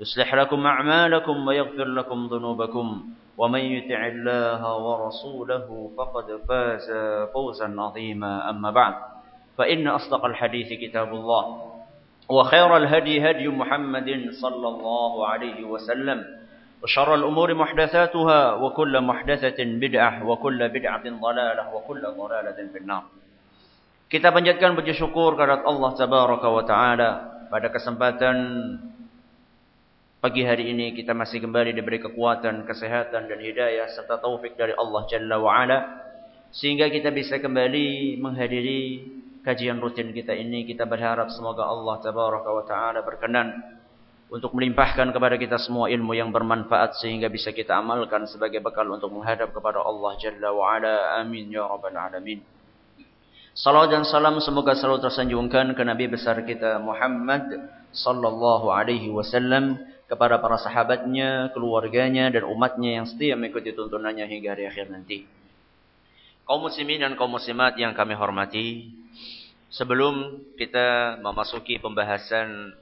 يصلح لكم أعمالكم ويغفر لكم ذنوبكم ومن يطع الله ورسوله فقد فاز فوزا عظيما. أما بعد فإن أصدق الحديث كتاب الله وخير الهدي هدي محمد صلى الله عليه وسلم وشر الأمور محدثاتها وكل محدثة بدعة وكل بدعة ضلالة وكل ضلالة في النار. Kita panjatkan puji syukur kepada Allah Tabaraka wa Taala pada kesempatan pagi hari ini kita masih kembali diberi kekuatan, kesehatan dan hidayah serta taufik dari Allah Jalla wa Ala sehingga kita bisa kembali menghadiri kajian rutin kita ini. Kita berharap semoga Allah Tabaraka wa Taala berkenan untuk melimpahkan kepada kita semua ilmu yang bermanfaat sehingga bisa kita amalkan sebagai bekal untuk menghadap kepada Allah Jalla wa Ala. Amin ya rabbal alamin. Salam dan salam semoga selalu tersanjungkan ke Nabi besar kita Muhammad sallallahu alaihi wasallam kepada para sahabatnya, keluarganya dan umatnya yang setia mengikuti tuntunannya hingga hari akhir nanti. Kaum muslimin dan kaum muslimat yang kami hormati, sebelum kita memasuki pembahasan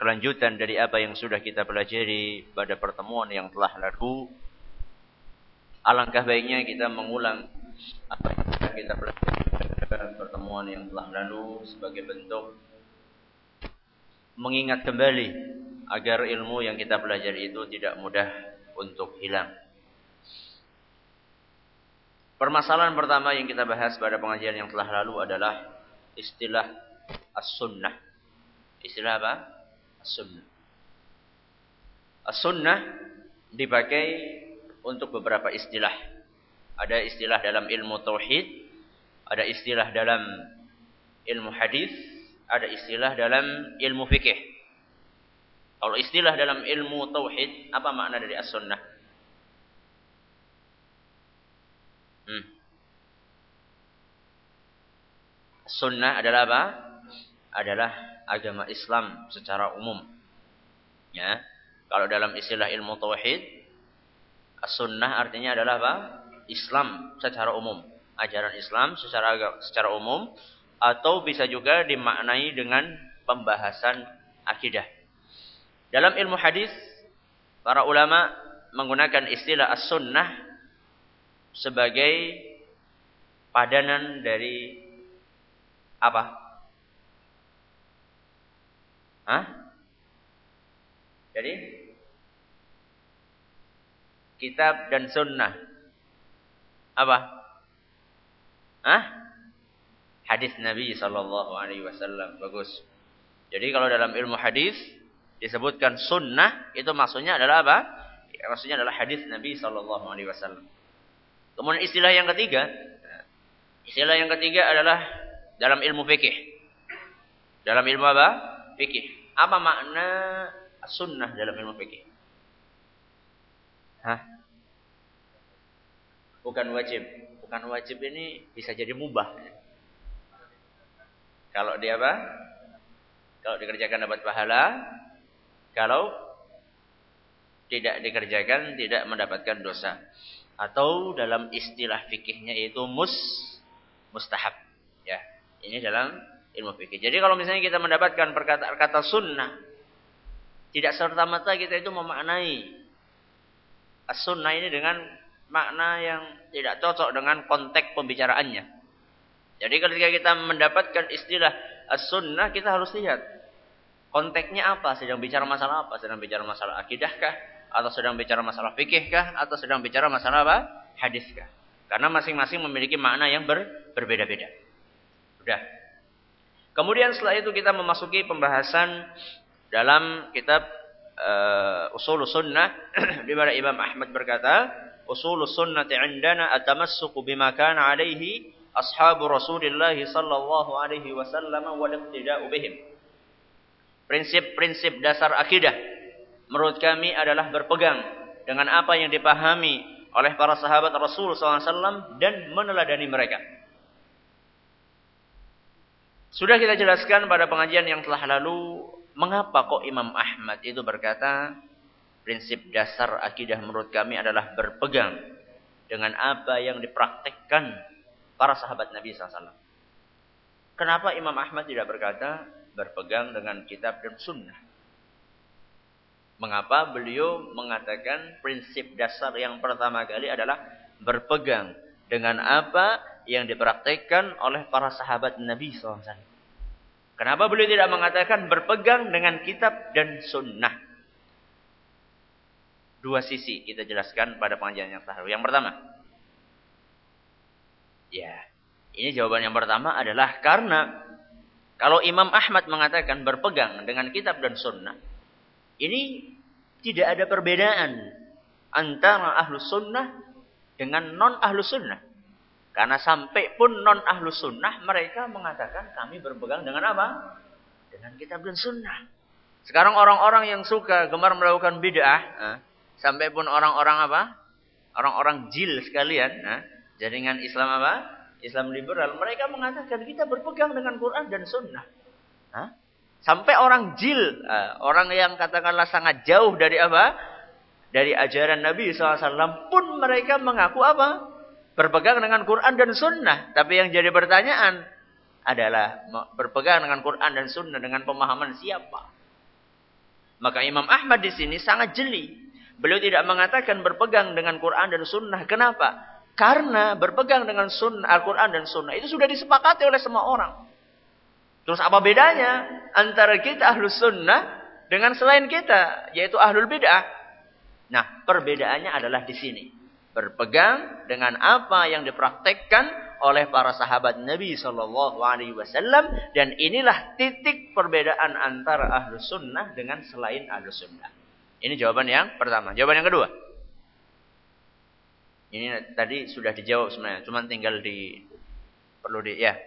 kelanjutan dari apa yang sudah kita pelajari pada pertemuan yang telah lalu, alangkah baiknya kita mengulang apa yang sudah kita pelajari pada pertemuan yang telah lalu sebagai bentuk mengingat kembali agar ilmu yang kita pelajari itu tidak mudah untuk hilang. Permasalahan pertama yang kita bahas pada pengajian yang telah lalu adalah istilah as-sunnah. Istilah apa? As-sunnah. As-sunnah dipakai untuk beberapa istilah. Ada istilah dalam ilmu tauhid, ada istilah dalam ilmu hadis, ada istilah dalam ilmu fikih. Kalau istilah dalam ilmu tauhid, apa makna dari as-sunnah? Hmm. Sunnah adalah apa? Adalah agama Islam secara umum. Ya. Kalau dalam istilah ilmu tauhid, as-sunnah artinya adalah apa? Islam secara umum. Ajaran Islam secara secara umum atau bisa juga dimaknai dengan pembahasan akidah. Dalam ilmu hadis, para ulama menggunakan istilah as-sunnah sebagai padanan dari apa? Hah? Jadi kitab dan sunnah. Apa? Hah? Hadis Nabi sallallahu alaihi wasallam. Bagus. Jadi kalau dalam ilmu hadis disebutkan sunnah itu maksudnya adalah apa? Ya, maksudnya adalah hadis Nabi sallallahu alaihi wasallam. Kemudian istilah yang ketiga, istilah yang ketiga adalah dalam ilmu fikih. Dalam ilmu apa? Fikih. Apa makna sunnah dalam ilmu fikih? Hah? Bukan wajib. Bukan wajib ini bisa jadi mubah. Kalau dia apa? Kalau dikerjakan dapat pahala. Kalau tidak dikerjakan tidak mendapatkan dosa. Atau dalam istilah fikihnya itu mus mustahab. Ya, ini dalam ilmu fikih. Jadi kalau misalnya kita mendapatkan perkataan kata sunnah, tidak serta merta kita itu memaknai as-sunnah ini dengan makna yang tidak cocok dengan konteks pembicaraannya. Jadi ketika kita mendapatkan istilah as-sunnah, kita harus lihat Konteksnya apa? Sedang bicara masalah apa? Sedang bicara masalah akidahkah? Atau sedang bicara masalah fikihkah? Atau sedang bicara masalah apa? Hadiskah? Karena masing-masing memiliki makna yang ber, berbeda-beda. Sudah. Kemudian setelah itu kita memasuki pembahasan dalam kitab uh, Usul Sunnah di mana Imam Ahmad berkata, Usul Sunnah indana atamassuku bima kana alaihi ashabu Rasulillah sallallahu alaihi wasallam wal iqtida'u bihim. Prinsip-prinsip dasar akidah menurut kami adalah berpegang dengan apa yang dipahami oleh para sahabat Rasul SAW dan meneladani mereka. Sudah kita jelaskan pada pengajian yang telah lalu, mengapa kok Imam Ahmad itu berkata, prinsip dasar akidah menurut kami adalah berpegang dengan apa yang dipraktekkan para sahabat Nabi SAW. Kenapa Imam Ahmad tidak berkata, berpegang dengan kitab dan sunnah. Mengapa beliau mengatakan prinsip dasar yang pertama kali adalah berpegang dengan apa yang dipraktekkan oleh para sahabat Nabi SAW. Kenapa beliau tidak mengatakan berpegang dengan kitab dan sunnah? Dua sisi kita jelaskan pada pengajian yang terakhir. Yang pertama, ya, ini jawaban yang pertama adalah karena kalau Imam Ahmad mengatakan berpegang dengan kitab dan sunnah, ini tidak ada perbedaan antara ahlu sunnah dengan non ahlu sunnah. Karena sampai pun non ahlu sunnah mereka mengatakan kami berpegang dengan apa? Dengan kitab dan sunnah. Sekarang orang-orang yang suka gemar melakukan bid'ah, eh, sampai pun orang-orang apa? Orang-orang jil sekalian, eh, jaringan Islam apa? Islam liberal, mereka mengatakan kita berpegang dengan Quran dan Sunnah. Hah? Sampai orang jil, uh, orang yang katakanlah sangat jauh dari apa? Dari ajaran Nabi SAW pun mereka mengaku apa? Berpegang dengan Quran dan Sunnah. Tapi yang jadi pertanyaan adalah berpegang dengan Quran dan Sunnah dengan pemahaman siapa? Maka Imam Ahmad di sini sangat jeli. Beliau tidak mengatakan berpegang dengan Quran dan Sunnah. Kenapa? Karena berpegang dengan sunnah, Al-Quran dan sunnah itu sudah disepakati oleh semua orang. Terus apa bedanya antara kita ahlus sunnah dengan selain kita, yaitu ahlul bid'ah? Nah, perbedaannya adalah di sini. Berpegang dengan apa yang dipraktekkan oleh para sahabat Nabi Shallallahu Alaihi Wasallam dan inilah titik perbedaan antara ahlus sunnah dengan selain ahlus sunnah. Ini jawaban yang pertama. Jawaban yang kedua. Ini tadi sudah dijawab sebenarnya, cuma tinggal di perlu di ya.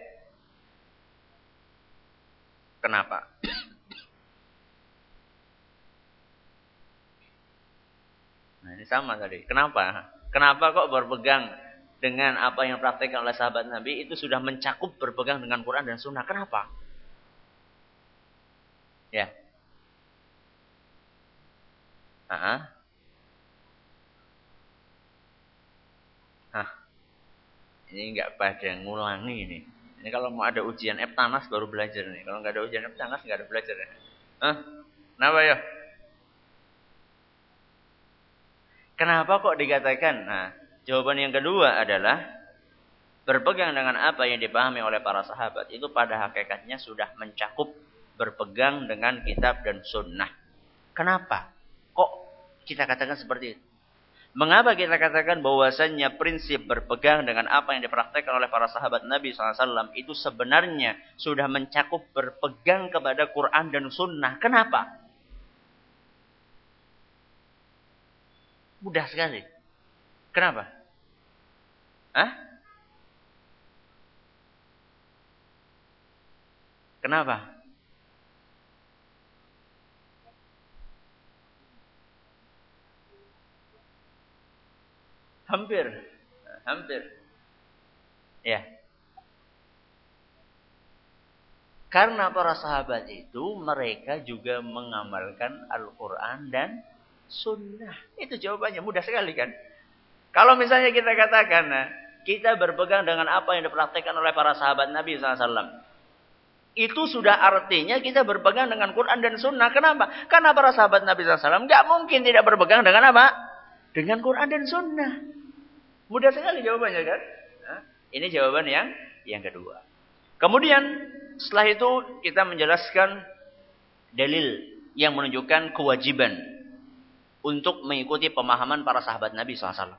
Kenapa? Nah, ini sama tadi. Kenapa? Kenapa kok berpegang dengan apa yang praktekkan oleh sahabat Nabi itu sudah mencakup berpegang dengan Quran dan Sunnah? Kenapa? Ya. Uh -huh. Ini nggak pada ngulangi ini. Ini kalau mau ada ujian Eptanas baru belajar nih. Kalau nggak ada ujian Eptanas nggak ada belajar. Ya. Hah? Kenapa ya? Kenapa kok dikatakan? Nah, jawaban yang kedua adalah berpegang dengan apa yang dipahami oleh para sahabat itu pada hakikatnya sudah mencakup berpegang dengan kitab dan sunnah. Kenapa? Kok kita katakan seperti itu? Mengapa kita katakan bahwasannya prinsip berpegang dengan apa yang dipraktekkan oleh para sahabat Nabi SAW itu sebenarnya sudah mencakup berpegang kepada Quran dan Sunnah. Kenapa? Mudah sekali. Kenapa? Hah? Kenapa? Hampir. Hampir. Ya. Karena para sahabat itu mereka juga mengamalkan Al-Quran dan Sunnah. Itu jawabannya mudah sekali kan. Kalau misalnya kita katakan nah, kita berpegang dengan apa yang dipraktekkan oleh para sahabat Nabi SAW. Itu sudah artinya kita berpegang dengan Quran dan Sunnah. Kenapa? Karena para sahabat Nabi SAW nggak mungkin tidak berpegang dengan apa? Dengan Quran dan Sunnah. Mudah sekali jawabannya kan? Nah, ini jawaban yang yang kedua. Kemudian setelah itu kita menjelaskan dalil yang menunjukkan kewajiban untuk mengikuti pemahaman para sahabat Nabi SAW.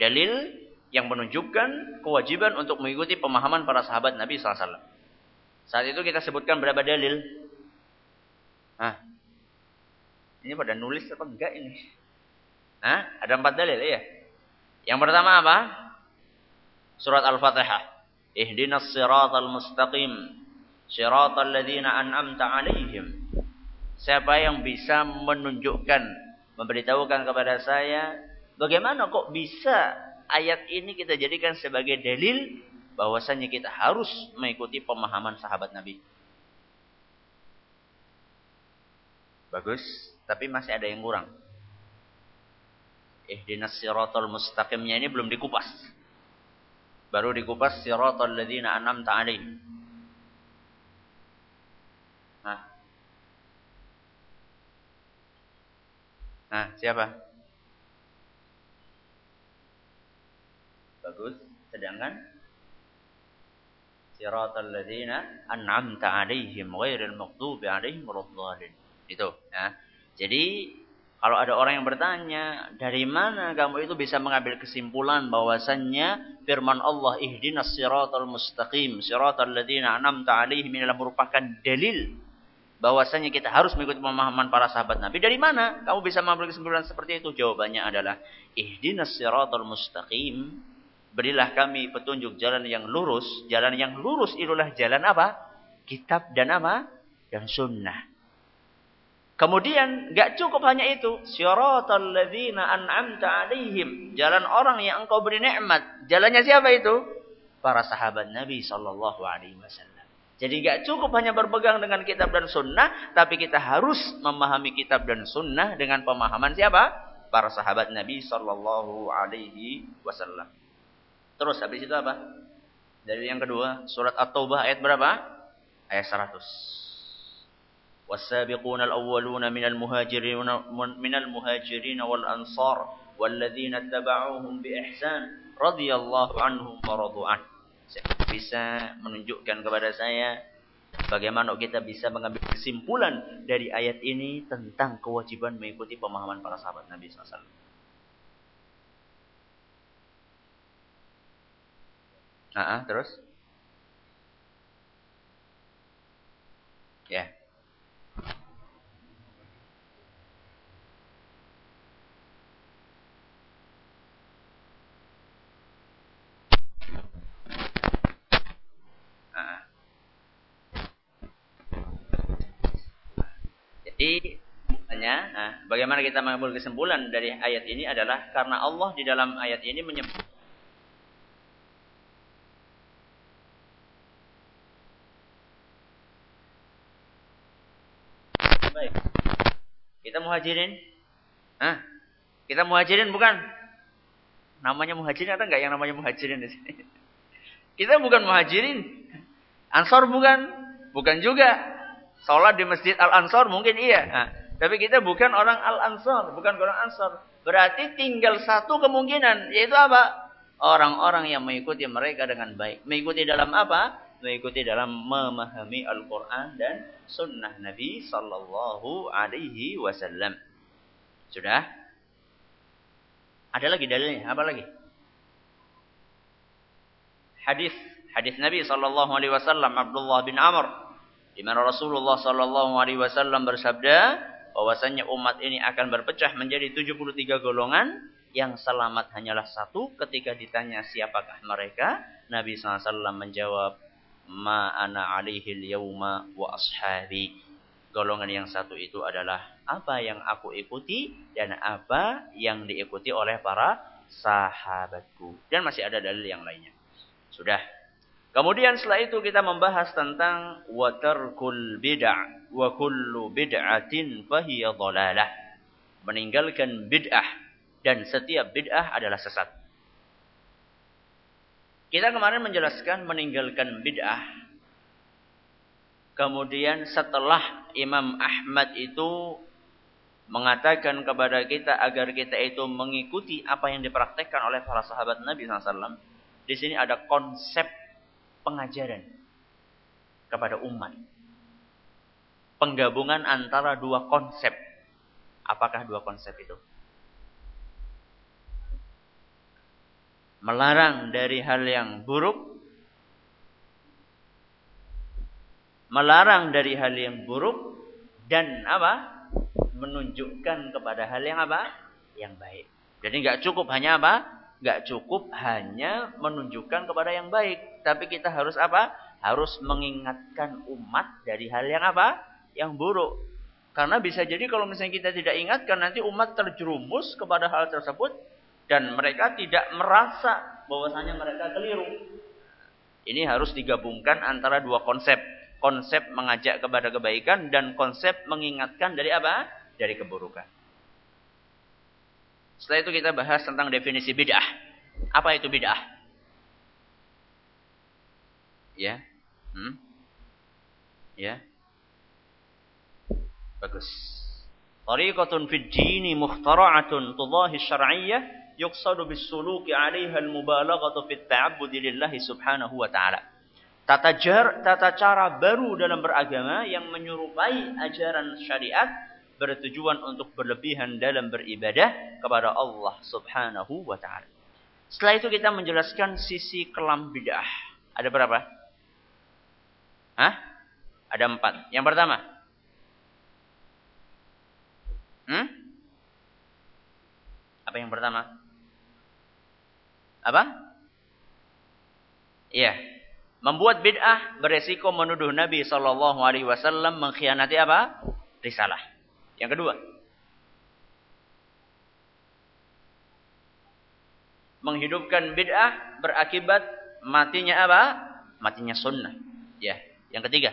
Dalil yang menunjukkan kewajiban untuk mengikuti pemahaman para sahabat Nabi SAW. Saat itu kita sebutkan berapa dalil? Hah? Ini pada nulis apa enggak ini? Hah? Ada empat dalil ya? Yang pertama apa? Surat Al-Fatihah. Ihdinas siratal mustaqim. Siratal ladzina an'amta alaihim. Siapa yang bisa menunjukkan, memberitahukan kepada saya, bagaimana kok bisa ayat ini kita jadikan sebagai dalil bahwasanya kita harus mengikuti pemahaman sahabat Nabi. Bagus, tapi masih ada yang kurang. Ihdinas siratal mustaqimnya ini belum dikupas. Baru dikupas siratal ladzina an'amta alaihim. Nah. Nah, siapa? Bagus. Sedangkan siratal ladzina an'amta alaihim ghairil maghdubi alaihim waladdallin. Itu, ya. Jadi kalau ada orang yang bertanya, dari mana kamu itu bisa mengambil kesimpulan bahwasannya firman Allah ihdinas siratal mustaqim, siratal ladzina an'amta alaihim adalah merupakan dalil bahwasanya kita harus mengikuti pemahaman para sahabat Nabi. Dari mana kamu bisa mengambil kesimpulan seperti itu? Jawabannya adalah ihdinas siratal mustaqim. Berilah kami petunjuk jalan yang lurus. Jalan yang lurus itulah jalan apa? Kitab dan apa? Dan sunnah. Kemudian gak cukup hanya itu. Syaratal ladzina an'amta alaihim. Jalan orang yang engkau beri nikmat. Jalannya siapa itu? Para sahabat Nabi sallallahu alaihi wasallam. Jadi gak cukup hanya berpegang dengan kitab dan sunnah. Tapi kita harus memahami kitab dan sunnah dengan pemahaman siapa? Para sahabat Nabi sallallahu alaihi wasallam. Terus habis itu apa? Dari yang kedua, surat At-Taubah ayat berapa? Ayat 100. والسابقون الأولون من المهاجرين من المهاجرين والأنصار والذين اتبعوهم بإحسان رضي الله عنهم ورضوا عنه bisa menunjukkan kepada saya bagaimana kita bisa mengambil kesimpulan dari ayat ini tentang kewajiban mengikuti pemahaman para sahabat Nabi SAW. Nah, terus? Ya. Jadi hanya nah, bagaimana kita mengambil kesimpulan dari ayat ini adalah karena Allah di dalam ayat ini menyebut Baik. Kita muhajirin? Hah? Kita muhajirin bukan? Namanya muhajirin atau enggak yang namanya muhajirin di sini? Kita bukan muhajirin. Ansor bukan? Bukan juga. Sholat di Masjid Al-Ansor mungkin iya. Nah, tapi kita bukan orang Al-Ansor, bukan orang Ansor. Berarti tinggal satu kemungkinan, yaitu apa? Orang-orang yang mengikuti mereka dengan baik. Mengikuti dalam apa? Mengikuti dalam memahami Al-Quran dan Sunnah Nabi Sallallahu Alaihi Wasallam. Sudah? Ada lagi dalilnya? Apa lagi? Hadis hadis Nabi Sallallahu Alaihi Wasallam Abdullah bin Amr di mana Rasulullah Shallallahu Alaihi Wasallam bersabda bahwasanya umat ini akan berpecah menjadi 73 golongan. Yang selamat hanyalah satu. Ketika ditanya siapakah mereka Nabi SAW menjawab ma ana alihil yauma wa ashabi. Golongan yang satu itu adalah apa yang aku ikuti dan apa yang diikuti oleh para sahabatku. Dan masih ada dalil yang lainnya. Sudah Kemudian setelah itu kita membahas tentang watarkul bid'ah wa kullu bid'atin fahiya dhalalah. Meninggalkan bid'ah dan setiap bid'ah adalah sesat. Kita kemarin menjelaskan meninggalkan bid'ah. Kemudian setelah Imam Ahmad itu mengatakan kepada kita agar kita itu mengikuti apa yang dipraktekkan oleh para sahabat Nabi SAW. Di sini ada konsep pengajaran kepada umat. penggabungan antara dua konsep. Apakah dua konsep itu? Melarang dari hal yang buruk. Melarang dari hal yang buruk. Dan apa? Menunjukkan kepada hal yang apa? Yang baik. Jadi nggak cukup hanya apa? Nggak cukup hanya menunjukkan kepada yang baik. Tapi kita harus apa? Harus mengingatkan umat dari hal yang apa? Yang buruk. Karena bisa jadi kalau misalnya kita tidak ingatkan nanti umat terjerumus kepada hal tersebut dan mereka tidak merasa bahwasanya mereka keliru. Ini harus digabungkan antara dua konsep. Konsep mengajak kepada kebaikan dan konsep mengingatkan dari apa? Dari keburukan. Setelah itu kita bahas tentang definisi bid'ah. Apa itu bid'ah? Ya. Hmm? Ya. Bagus. Tariqatun fid dini mukhtara'atun tudahi syar'iyyah yuqsadu bis suluki 'alaiha al-mubalaghatu fit ta'abbud lillahi subhanahu wa ta'ala. Tata, jar, tata cara baru dalam beragama yang menyerupai ajaran syariat bertujuan untuk berlebihan dalam beribadah kepada Allah subhanahu wa ta'ala. Setelah itu kita menjelaskan sisi kelam bid'ah. Ada berapa? Hah? Ada empat. Yang pertama, Hmm? Apa yang pertama? Apa? Iya. Membuat bid'ah beresiko menuduh Nabi Shallallahu Alaihi Wasallam mengkhianati apa? Risalah. Yang kedua, menghidupkan bid'ah berakibat matinya apa? Matinya sunnah. Ya. Yang ketiga,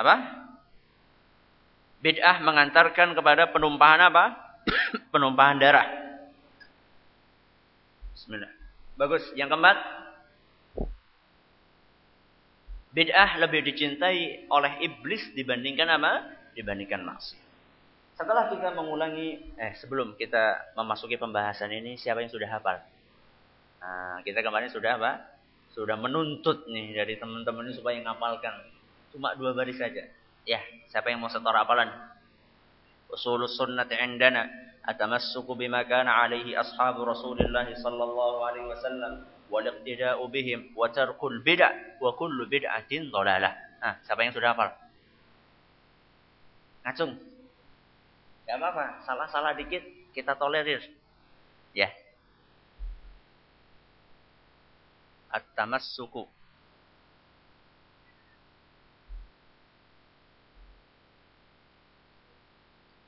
apa? Bid'ah mengantarkan kepada penumpahan apa? penumpahan darah. Bismillah. Bagus. Yang keempat. Bid'ah lebih dicintai oleh iblis dibandingkan apa? Dibandingkan maksiat. Setelah kita mengulangi, eh sebelum kita memasuki pembahasan ini, siapa yang sudah hafal? Nah, kita kemarin sudah apa? Sudah menuntut nih dari teman-teman ini supaya ngapalkan Cuma dua baris saja. Ya, siapa yang mau setor hafalan? Usulus sunnati indana atamassuku bima kana alaihi ashabu Rasulillah sallallahu alaihi wasallam wal iqtida'u bihim wa tarkul bid'ah wa kullu bid'atin dhalalah. Ah, siapa yang sudah hafal? Ngacung. Gak apa-apa, salah-salah dikit kita tolerir. Ya. At-tamassuku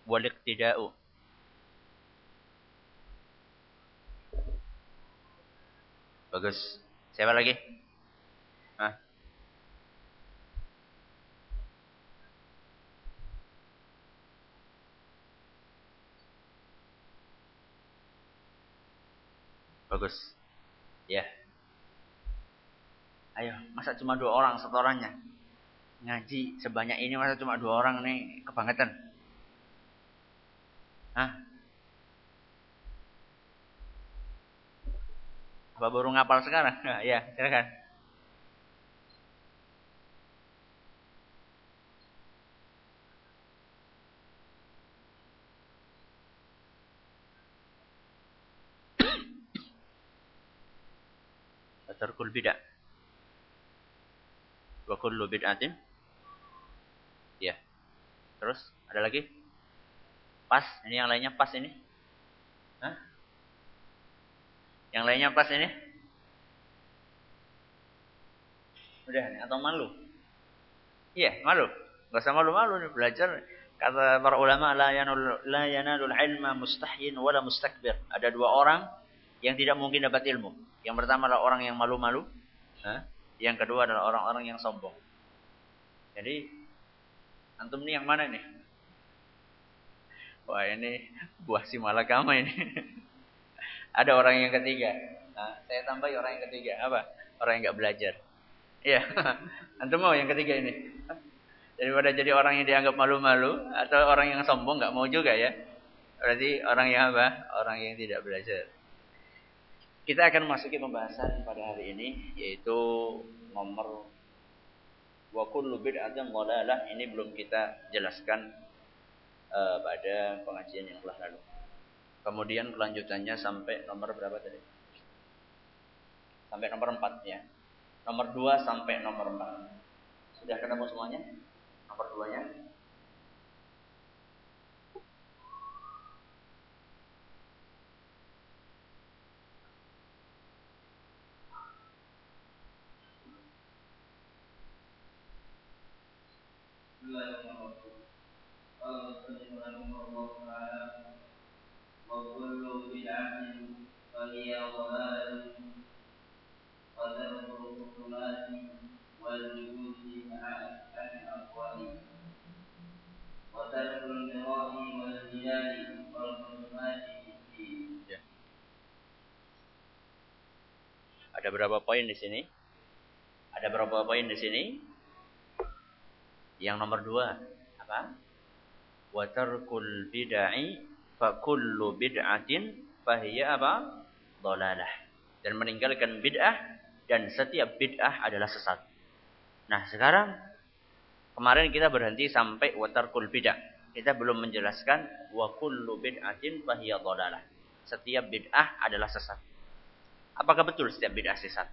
waliqtida'u Bagus. Siapa lagi? Hah? Bagus. Ya. Ayo, masa cuma dua orang setorannya? Ngaji sebanyak ini masa cuma dua orang nih kebangetan. Hah? Apa baru ngapal sekarang? ya, silakan. Tarkul bid'ah. Wa kullu bid'atin. Ya. Terus ada lagi? Pas, ini yang lainnya pas ini. Hah? Yang lainnya pas ini? Udah nih, atau malu? Iya, malu. Gak usah malu-malu nih belajar. Kata para ulama la yanul la yanalul ilma mustahyin wala mustakbir. Ada dua orang yang tidak mungkin dapat ilmu. Yang pertama adalah orang yang malu-malu, yang kedua adalah orang-orang yang sombong. Jadi antum ini yang mana nih? Wah ini buah si malakama ini. Ada orang yang ketiga. Nah, saya tambahi orang yang ketiga. Apa? Orang yang nggak belajar. Iya. Antum mau yang ketiga ini? Daripada jadi orang yang dianggap malu-malu atau orang yang sombong nggak mau juga ya. Berarti orang yang apa? Orang yang tidak belajar. Kita akan masuki pembahasan pada hari ini yaitu nomor wa kullu bid'atin dhalalah ini belum kita jelaskan uh, pada pengajian yang telah lalu. Kemudian kelanjutannya sampai nomor berapa tadi? Sampai nomor 4 ya. Nomor 2 sampai nomor 4. Sudah ketemu semuanya? Nomor 2-nya? Ada berapa poin di sini? Ada berapa poin di sini? Yang nomor dua apa? Wa tarkul bid'ai fa kullu bid'atin fahiya apa? Dhalalah. Dan meninggalkan bid'ah dan setiap bid'ah adalah sesat. Nah, sekarang kemarin kita berhenti sampai wa tarkul bid'ah. Kita belum menjelaskan wa kullu bid'atin fahiya dhalalah. Setiap bid'ah adalah sesat. Apakah betul setiap bid'ah sesat?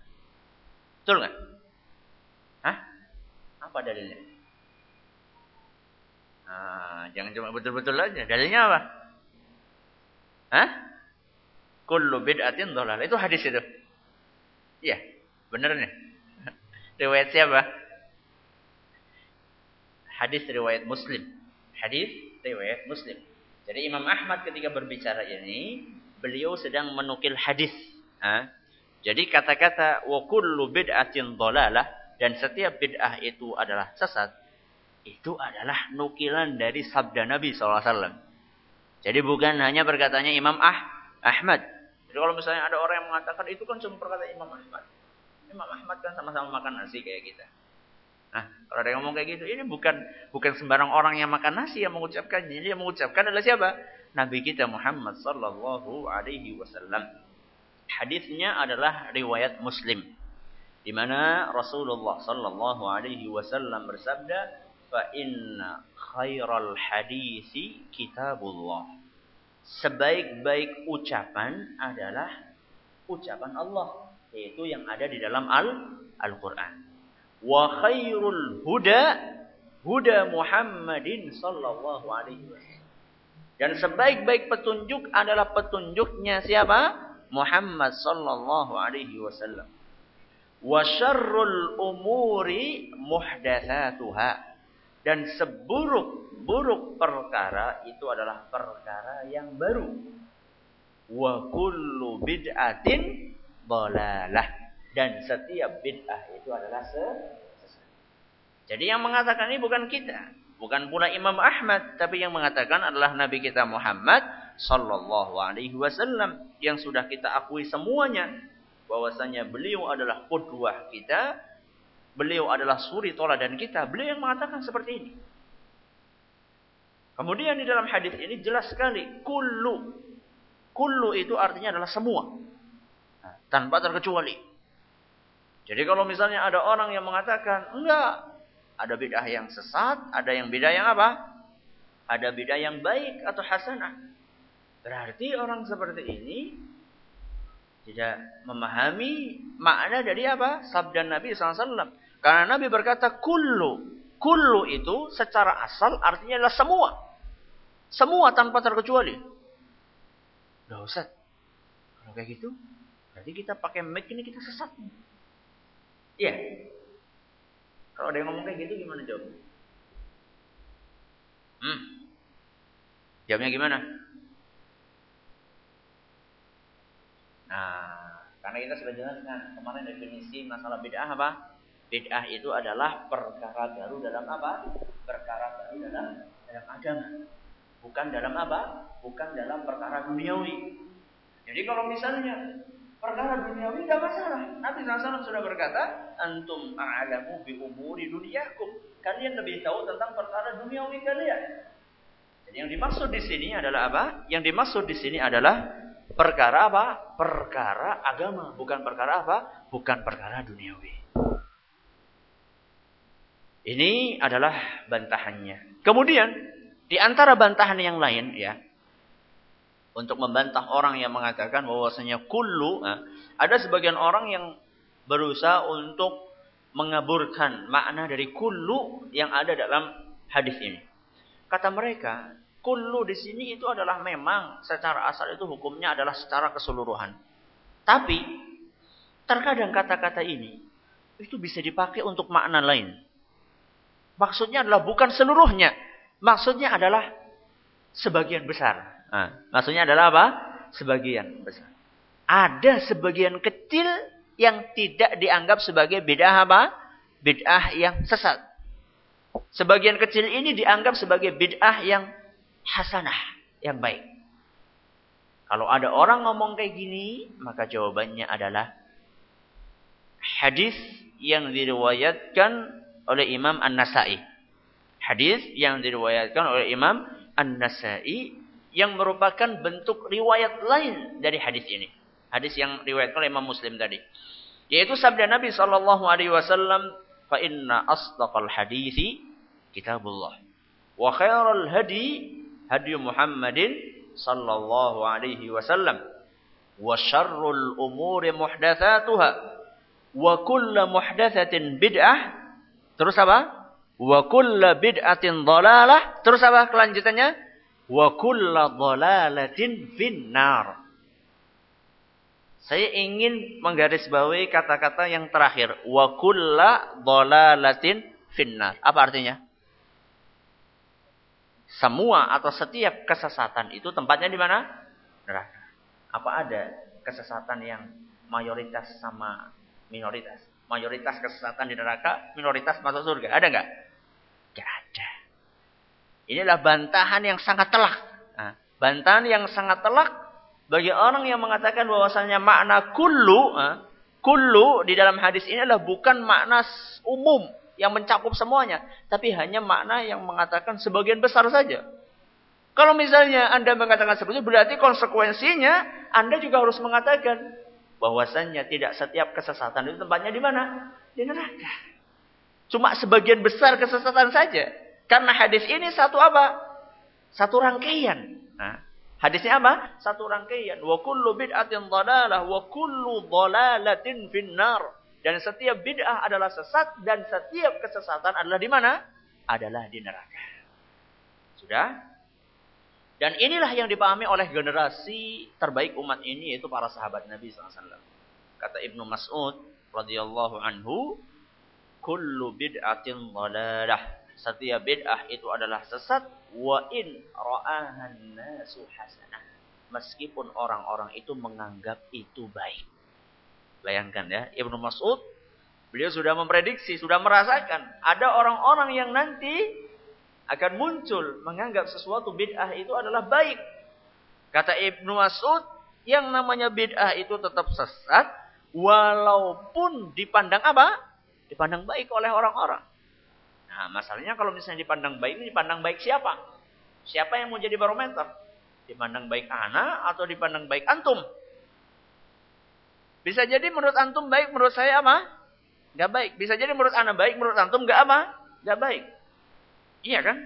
Betul nggak? Hah? Apa dalilnya? Nah, jangan cuma betul-betul aja. Dalilnya apa? Hah? Kullu bid'atin dhalal. Itu hadis itu. Iya, benar nih. Riwayat siapa? Hadis riwayat Muslim. Hadis riwayat Muslim. Jadi Imam Ahmad ketika berbicara ini, beliau sedang menukil hadis Ha? Jadi kata-kata wa kullu bid'atin dhalalah dan setiap bid'ah itu adalah sesat itu adalah nukilan dari sabda Nabi SAW. Jadi bukan hanya perkataannya Imam Ah Ahmad. Jadi kalau misalnya ada orang yang mengatakan itu kan cuma perkataan Imam Ahmad. Imam Ahmad kan sama-sama makan nasi kayak kita. Nah, kalau ada yang ngomong kayak gitu, ini bukan bukan sembarang orang yang makan nasi yang mengucapkannya. Ini yang mengucapkan adalah siapa? Nabi kita Muhammad sallallahu alaihi wasallam. Hadisnya adalah riwayat Muslim di mana Rasulullah sallallahu alaihi wasallam bersabda, "Fa inna khairal hadisi kitabullah." Sebaik-baik ucapan adalah ucapan Allah, yaitu yang ada di dalam Al Al-Qur'an. Wa khairul huda huda Muhammadin sallallahu alaihi wasallam. Dan sebaik-baik petunjuk adalah petunjuknya siapa? Muhammad sallallahu alaihi wasallam. Wa syarrul umuri muhdatsatuha. Dan seburuk-buruk perkara itu adalah perkara yang baru. Wa kullu bid'atin dhalalah. Dan setiap bid'ah itu adalah sesat. Jadi yang mengatakan ini bukan kita. Bukan pula Imam Ahmad. Tapi yang mengatakan adalah Nabi kita Muhammad sallallahu alaihi wasallam yang sudah kita akui semuanya bahwasanya beliau adalah qudwah kita, beliau adalah suri toladan kita. Beliau yang mengatakan seperti ini. Kemudian di dalam hadis ini jelas sekali kullu. Kullu itu artinya adalah semua. Nah, tanpa terkecuali. Jadi kalau misalnya ada orang yang mengatakan enggak, ada bid'ah yang sesat, ada yang bid'ah yang apa? Ada bid'ah yang baik atau hasanah. Berarti orang seperti ini tidak memahami makna dari apa? Sabda Nabi SAW. Karena Nabi berkata kullu. Kullu itu secara asal artinya adalah semua. Semua tanpa terkecuali. Udah Ustaz. Kalau kayak gitu, berarti kita pakai mic ini kita sesat. Iya. Kalau ada yang ngomong kayak gitu gimana jawab? Hmm. Jawabnya gimana? Nah, karena kita sudah jelaskan kemarin definisi masalah bid'ah apa? Bid'ah itu adalah perkara baru dalam apa? Perkara baru dalam dalam agama. Bukan dalam apa? Bukan dalam perkara duniawi. Jadi kalau misalnya perkara duniawi tidak masalah. Nabi SAW sudah berkata, antum a'lamu bi umuri dunyakum. Kalian lebih tahu tentang perkara duniawi kalian. Jadi yang dimaksud di sini adalah apa? Yang dimaksud di sini adalah perkara apa? Perkara agama, bukan perkara apa? Bukan perkara duniawi. Ini adalah bantahannya. Kemudian di antara bantahan yang lain ya untuk membantah orang yang mengatakan bahwasanya kullu ada sebagian orang yang berusaha untuk mengaburkan makna dari kullu yang ada dalam hadis ini. Kata mereka, kullu di sini itu adalah memang secara asal itu hukumnya adalah secara keseluruhan. Tapi terkadang kata-kata ini itu bisa dipakai untuk makna lain. Maksudnya adalah bukan seluruhnya. Maksudnya adalah sebagian besar. Nah, maksudnya adalah apa? Sebagian besar. Ada sebagian kecil yang tidak dianggap sebagai bid'ah apa? Bid'ah yang sesat. Sebagian kecil ini dianggap sebagai bid'ah yang hasanah, yang baik. Kalau ada orang ngomong kayak gini, maka jawabannya adalah hadis yang diriwayatkan oleh Imam An-Nasai. Hadis yang diriwayatkan oleh Imam An-Nasai yang merupakan bentuk riwayat lain dari hadis ini. Hadis yang riwayatkan oleh Imam Muslim tadi. Yaitu sabda Nabi sallallahu alaihi wasallam, "Fa inna asdaqal hadithi kitabullah wa khairal hadi hadi Muhammadin sallallahu alaihi wasallam. Wa syarrul umuri muhdatsatuha. Wa kullu muhdatsatin bid'ah. Terus apa? Wa kullu bid'atin dhalalah. Terus apa kelanjutannya? Wa kullu dhalalatin finnar. Saya ingin menggarisbawahi kata-kata yang terakhir. Wa kullu dhalalatin finnar. Apa artinya semua atau setiap kesesatan itu tempatnya di mana? Neraka. Apa ada kesesatan yang mayoritas sama minoritas? Mayoritas kesesatan di neraka, minoritas masuk surga. Ada nggak? Gak ada. Inilah bantahan yang sangat telak. Nah, bantahan yang sangat telak bagi orang yang mengatakan bahwasanya makna kullu, nah, kullu di dalam hadis ini adalah bukan makna umum yang mencakup semuanya, tapi hanya makna yang mengatakan sebagian besar saja. Kalau misalnya Anda mengatakan seperti itu, berarti konsekuensinya Anda juga harus mengatakan bahwasannya tidak setiap kesesatan itu tempatnya di mana? Di neraka. Cuma sebagian besar kesesatan saja. Karena hadis ini satu apa? Satu rangkaian. Nah, hadisnya apa? Satu rangkaian. Wa kullu bid'atin dhalalah wa kullu dhalalatin finnar. Dan setiap bid'ah adalah sesat dan setiap kesesatan adalah di mana? Adalah di neraka. Sudah? Dan inilah yang dipahami oleh generasi terbaik umat ini yaitu para sahabat Nabi SAW. Kata Ibnu Mas'ud radhiyallahu anhu, "Kullu bid'atin dhalalah." Setiap bid'ah itu adalah sesat wa in ra'ahan nasu hasanah. Meskipun orang-orang itu menganggap itu baik. Bayangkan ya, Ibnu Mas'ud beliau sudah memprediksi, sudah merasakan ada orang-orang yang nanti akan muncul menganggap sesuatu bid'ah itu adalah baik. Kata Ibnu Mas'ud, yang namanya bid'ah itu tetap sesat walaupun dipandang apa? Dipandang baik oleh orang-orang. Nah, masalahnya kalau misalnya dipandang baik, ini dipandang baik siapa? Siapa yang mau jadi barometer? Dipandang baik ana atau dipandang baik antum? Bisa jadi menurut antum baik, menurut saya apa? Gak baik. Bisa jadi menurut anak baik, menurut antum gak apa? Gak baik. Iya kan?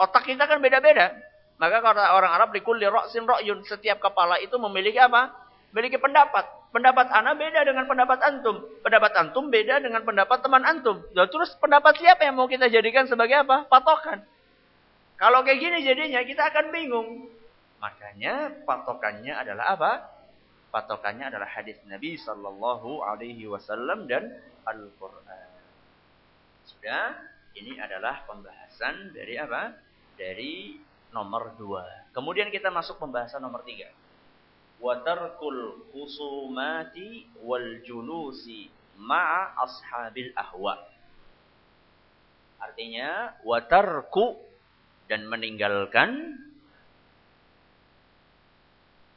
Otak kita kan beda-beda. Maka kata orang Arab, likulli ro'sin ro'yun. Setiap kepala itu memiliki apa? Memiliki pendapat. Pendapat anak beda dengan pendapat antum. Pendapat antum beda dengan pendapat teman antum. Lalu terus pendapat siapa yang mau kita jadikan sebagai apa? Patokan. Kalau kayak gini jadinya kita akan bingung. Makanya patokannya adalah apa? Patokannya adalah hadis Nabi Sallallahu Alaihi Wasallam dan Al-Quran. Sudah, ini adalah pembahasan dari apa? Dari nomor dua. Kemudian kita masuk pembahasan nomor tiga. Watarkul khusumati wal julusi ma'a ashabil ahwa. Artinya, watarku dan meninggalkan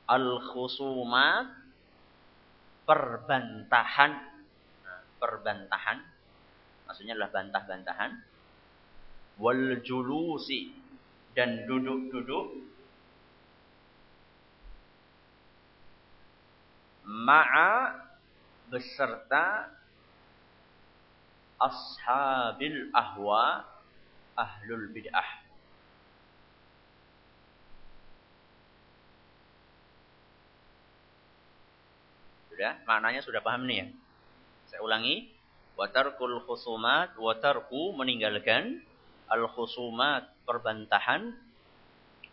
al-khusumat perbantahan. Nah, perbantahan. Maksudnya adalah bantah-bantahan. Wal julusi dan duduk-duduk. Ma'a beserta ashabil ahwa ahlul bid'ah. Sudah, maknanya sudah paham nih ya. Saya ulangi. Watarkul khusumat, watarku meninggalkan al khusumat perbantahan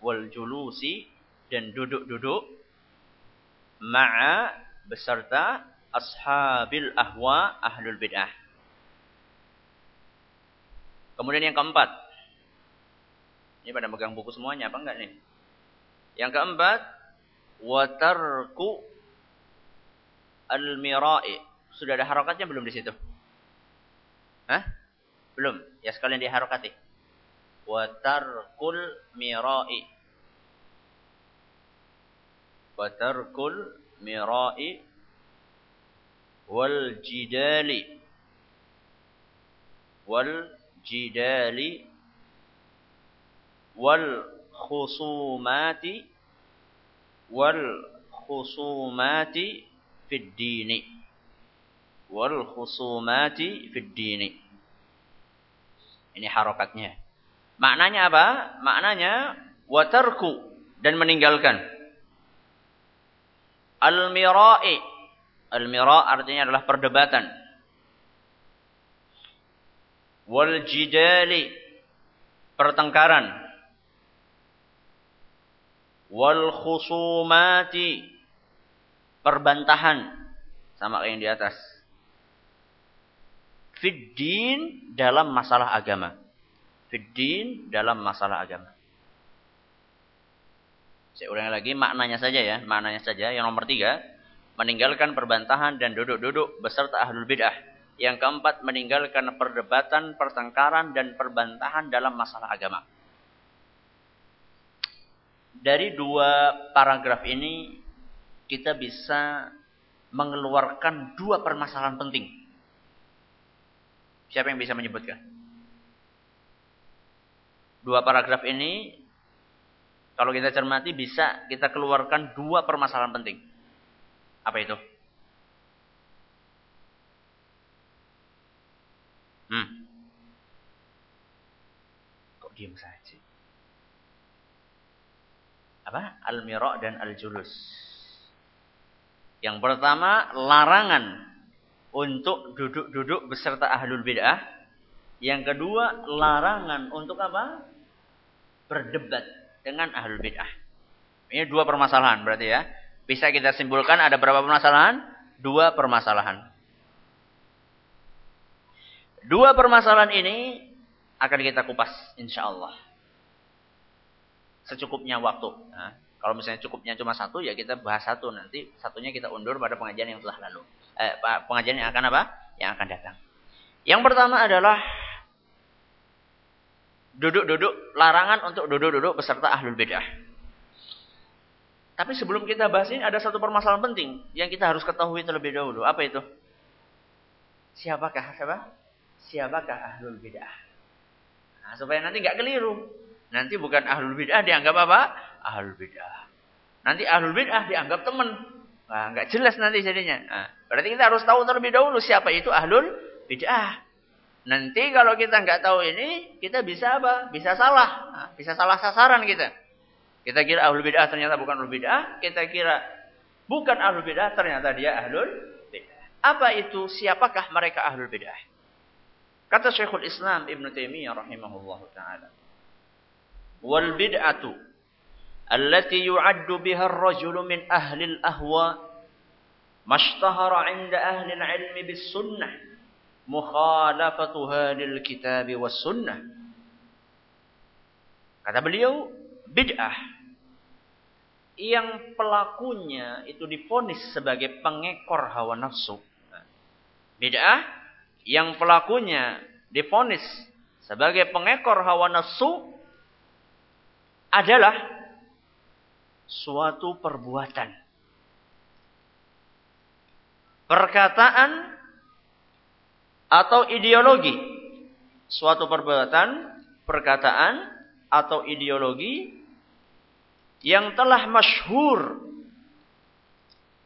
wal julusi dan duduk-duduk ma'a beserta ashabil ahwa ahlul bid'ah. Kemudian yang keempat. Ini pada megang buku semuanya apa enggak nih? Yang keempat, watarku al-mira'i. Sudah ada harokatnya belum di situ? Hah? Belum. Ya sekalian diharokati. Wa tarkul mira'i. Wa tarkul mira'i wal jidali. Wal jidali wal khusumati wal khusumati fid dini wal khusumati fid dini. Ini harokatnya. Maknanya apa? Maknanya watarku dan meninggalkan. Al-mira'i. Al-mira' artinya adalah perdebatan. Wal jidali pertengkaran. Wal khusumati perbantahan sama kayak yang di atas. Fiddin dalam masalah agama. Fiddin dalam masalah agama. Saya ulangi lagi maknanya saja ya, maknanya saja. Yang nomor tiga, meninggalkan perbantahan dan duduk-duduk beserta ahlul bid'ah. Yang keempat, meninggalkan perdebatan, pertengkaran, dan perbantahan dalam masalah agama. Dari dua paragraf ini, kita bisa mengeluarkan dua permasalahan penting. Siapa yang bisa menyebutkan? Dua paragraf ini, kalau kita cermati bisa kita keluarkan dua permasalahan penting. Apa itu? Hmm. Kok diam saja? Apa? Al-mira' dan al-julus. Yang pertama, larangan untuk duduk-duduk beserta ahlul bid'ah. Yang kedua, larangan untuk apa? Berdebat dengan ahlul bid'ah. Ini dua permasalahan berarti ya. Bisa kita simpulkan ada berapa permasalahan? Dua permasalahan. Dua permasalahan ini akan kita kupas insya Allah. Secukupnya waktu. Nah, kalau misalnya cukupnya cuma satu, ya kita bahas satu. Nanti satunya kita undur pada pengajian yang telah lalu. Eh, pengajian yang akan apa? Yang akan datang. Yang pertama adalah duduk-duduk, larangan untuk duduk-duduk beserta ahlul bid'ah. Tapi sebelum kita bahas ini ada satu permasalahan penting yang kita harus ketahui terlebih dahulu. Apa itu? Siapakah siapa? Siapakah ahlul bid'ah? Nah, supaya nanti nggak keliru. Nanti bukan ahlul bid'ah dianggap apa? Ahlul bid'ah. Nanti ahlul bid'ah dianggap teman. Nah, nggak jelas nanti jadinya. Nah, berarti kita harus tahu terlebih dahulu siapa itu ahlul bid'ah. Nanti kalau kita nggak tahu ini, kita bisa apa? Bisa salah. Nah, bisa salah sasaran kita. Kita kira ahlul bid'ah ternyata bukan ahlul bid'ah. Kita kira bukan ahlul bid'ah ternyata dia ahlul bid'ah. Apa itu? Siapakah mereka ahlul bid'ah? Kata Syekhul Islam Ibn Taimiyah rahimahullah ta'ala wal bid'atu allati yu'addu biha ar-rajulu min ahli al-ahwa mashtahara 'inda ahli al-'ilm bis sunnah mukhalafatuha lil kitab was sunnah kata beliau bid'ah. Yang pelakunya itu difonis sebagai pengekor hawa nafsu. Bid'ah yang pelakunya difonis sebagai pengekor hawa nafsu adalah suatu perbuatan. Perkataan atau ideologi. Suatu perbuatan, perkataan atau ideologi yang telah masyhur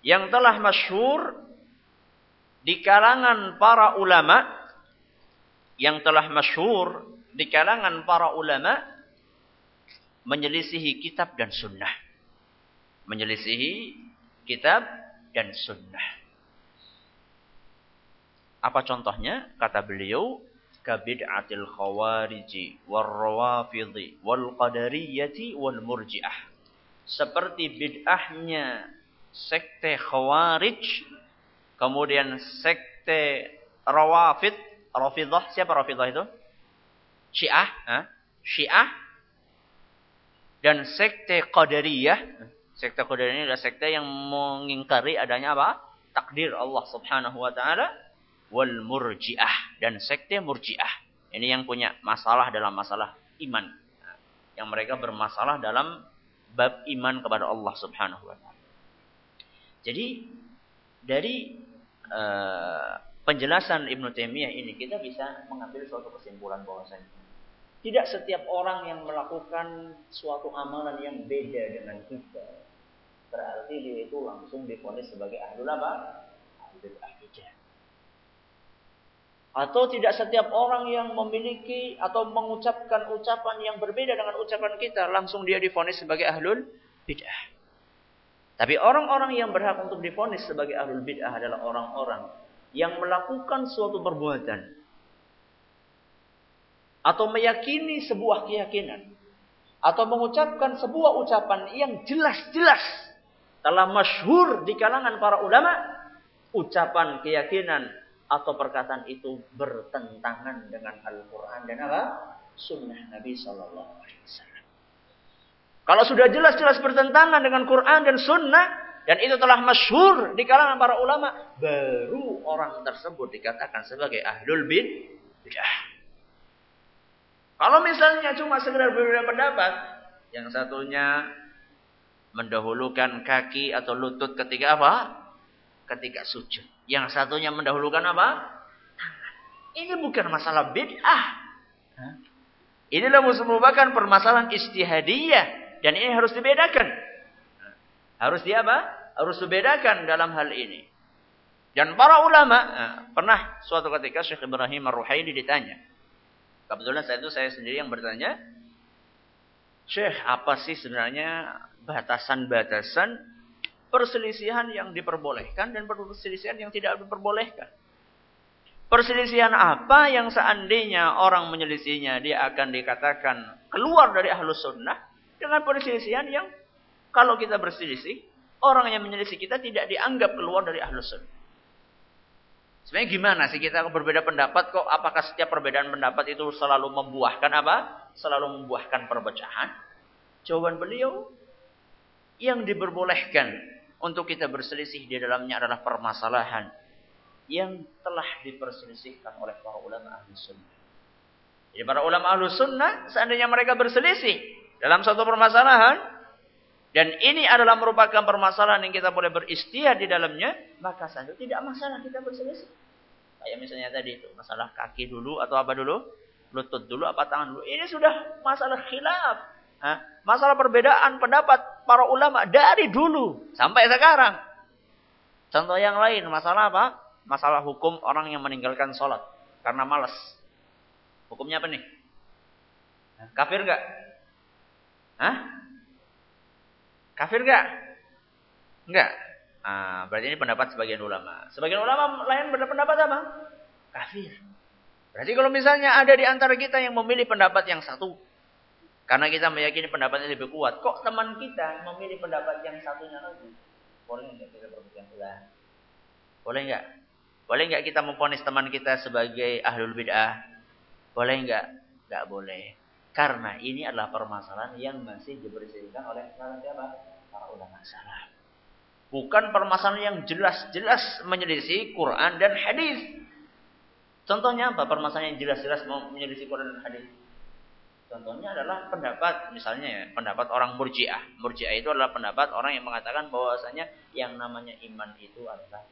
yang telah masyhur di kalangan para ulama yang telah masyhur di kalangan para ulama menyelisihi kitab dan sunnah. Menyelisihi kitab dan sunnah. Apa contohnya? Kata beliau, kabid'atil khawariji wal rawafidhi wal qadariyati wal murji'ah. Seperti bid'ahnya sekte khawarij, kemudian sekte rawafid, rafidah, siapa rafidah itu? Syiah, ha? Syiah, dan sekte qadariyah. Sekte qadariyah ini adalah sekte yang mengingkari adanya apa? Takdir Allah subhanahu wa ta'ala wal murji'ah dan sekte murji'ah. Ini yang punya masalah dalam masalah iman. Yang mereka bermasalah dalam bab iman kepada Allah Subhanahu wa taala. Jadi dari uh, penjelasan Ibnu Taimiyah ini kita bisa mengambil suatu kesimpulan bahwasanya tidak setiap orang yang melakukan suatu amalan yang beda dengan kita berarti dia itu langsung difonis sebagai ahlul apa? Ahlul akidah. Atau tidak setiap orang yang memiliki atau mengucapkan ucapan yang berbeda dengan ucapan kita langsung dia difonis sebagai ahlul bid'ah. Tapi orang-orang yang berhak untuk difonis sebagai ahlul bid'ah adalah orang-orang yang melakukan suatu perbuatan atau meyakini sebuah keyakinan atau mengucapkan sebuah ucapan yang jelas-jelas telah masyhur di kalangan para ulama ucapan keyakinan atau perkataan itu bertentangan dengan Al-Quran dan apa? Sunnah Nabi Sallallahu Alaihi Wasallam. Kalau sudah jelas-jelas bertentangan dengan Quran dan Sunnah dan itu telah masyhur di kalangan para ulama, baru orang tersebut dikatakan sebagai ahlul bidah. Kalau misalnya cuma sekedar berbeda pendapat, yang satunya mendahulukan kaki atau lutut ketika apa? Ketika sujud. Yang satunya mendahulukan apa? Ini bukan masalah bid'ah. Inilah merupakan permasalahan istihadiyah. Dan ini harus dibedakan. Harus di apa? Harus dibedakan dalam hal ini. Dan para ulama, pernah suatu ketika Syekh Ibrahim Ar-Ruhaili ditanya. Kebetulan saya itu saya sendiri yang bertanya. Syekh, apa sih sebenarnya batasan-batasan perselisihan yang diperbolehkan dan perselisihan yang tidak diperbolehkan. Perselisihan apa yang seandainya orang menyelisihinya dia akan dikatakan keluar dari ahlus sunnah dengan perselisihan yang kalau kita berselisih orang yang menyelisih kita tidak dianggap keluar dari ahlus sunnah. Sebenarnya gimana sih kita berbeda pendapat kok apakah setiap perbedaan pendapat itu selalu membuahkan apa? Selalu membuahkan perpecahan? Jawaban beliau yang diperbolehkan untuk kita berselisih di dalamnya adalah permasalahan yang telah diperselisihkan oleh para ulama ahli sunnah. Jadi para ulama ahli sunnah seandainya mereka berselisih dalam satu permasalahan dan ini adalah merupakan permasalahan yang kita boleh beristihad di dalamnya, maka saja tidak masalah kita berselisih. Kayak misalnya tadi itu, masalah kaki dulu atau apa dulu? Lutut dulu apa tangan dulu. Ini sudah masalah khilaf. Masalah perbedaan pendapat para ulama dari dulu sampai sekarang. Contoh yang lain, masalah apa? Masalah hukum orang yang meninggalkan sholat karena malas. Hukumnya apa nih? Kafir nggak? Hah? Kafir nggak? Enggak. Ah, berarti ini pendapat sebagian ulama. Sebagian ulama lain berpendapat apa? Kafir. Berarti kalau misalnya ada di antara kita yang memilih pendapat yang satu, karena kita meyakini pendapatnya lebih kuat. Kok teman kita memilih pendapat yang satunya lagi? Boleh nggak kita berpikir sebelah? Boleh nggak? Boleh nggak kita memponis teman kita sebagai ahlul bid'ah? Boleh nggak? Nggak boleh. Karena ini adalah permasalahan yang masih dibersihkan oleh para siapa? Para ulama salaf. Bukan permasalahan yang jelas-jelas menyelisih Quran dan hadis. Contohnya apa? Permasalahan yang jelas-jelas menyelisih Quran dan hadis. Contohnya adalah pendapat misalnya ya, pendapat orang Murji'ah. Murji'ah itu adalah pendapat orang yang mengatakan bahwasanya yang namanya iman itu adalah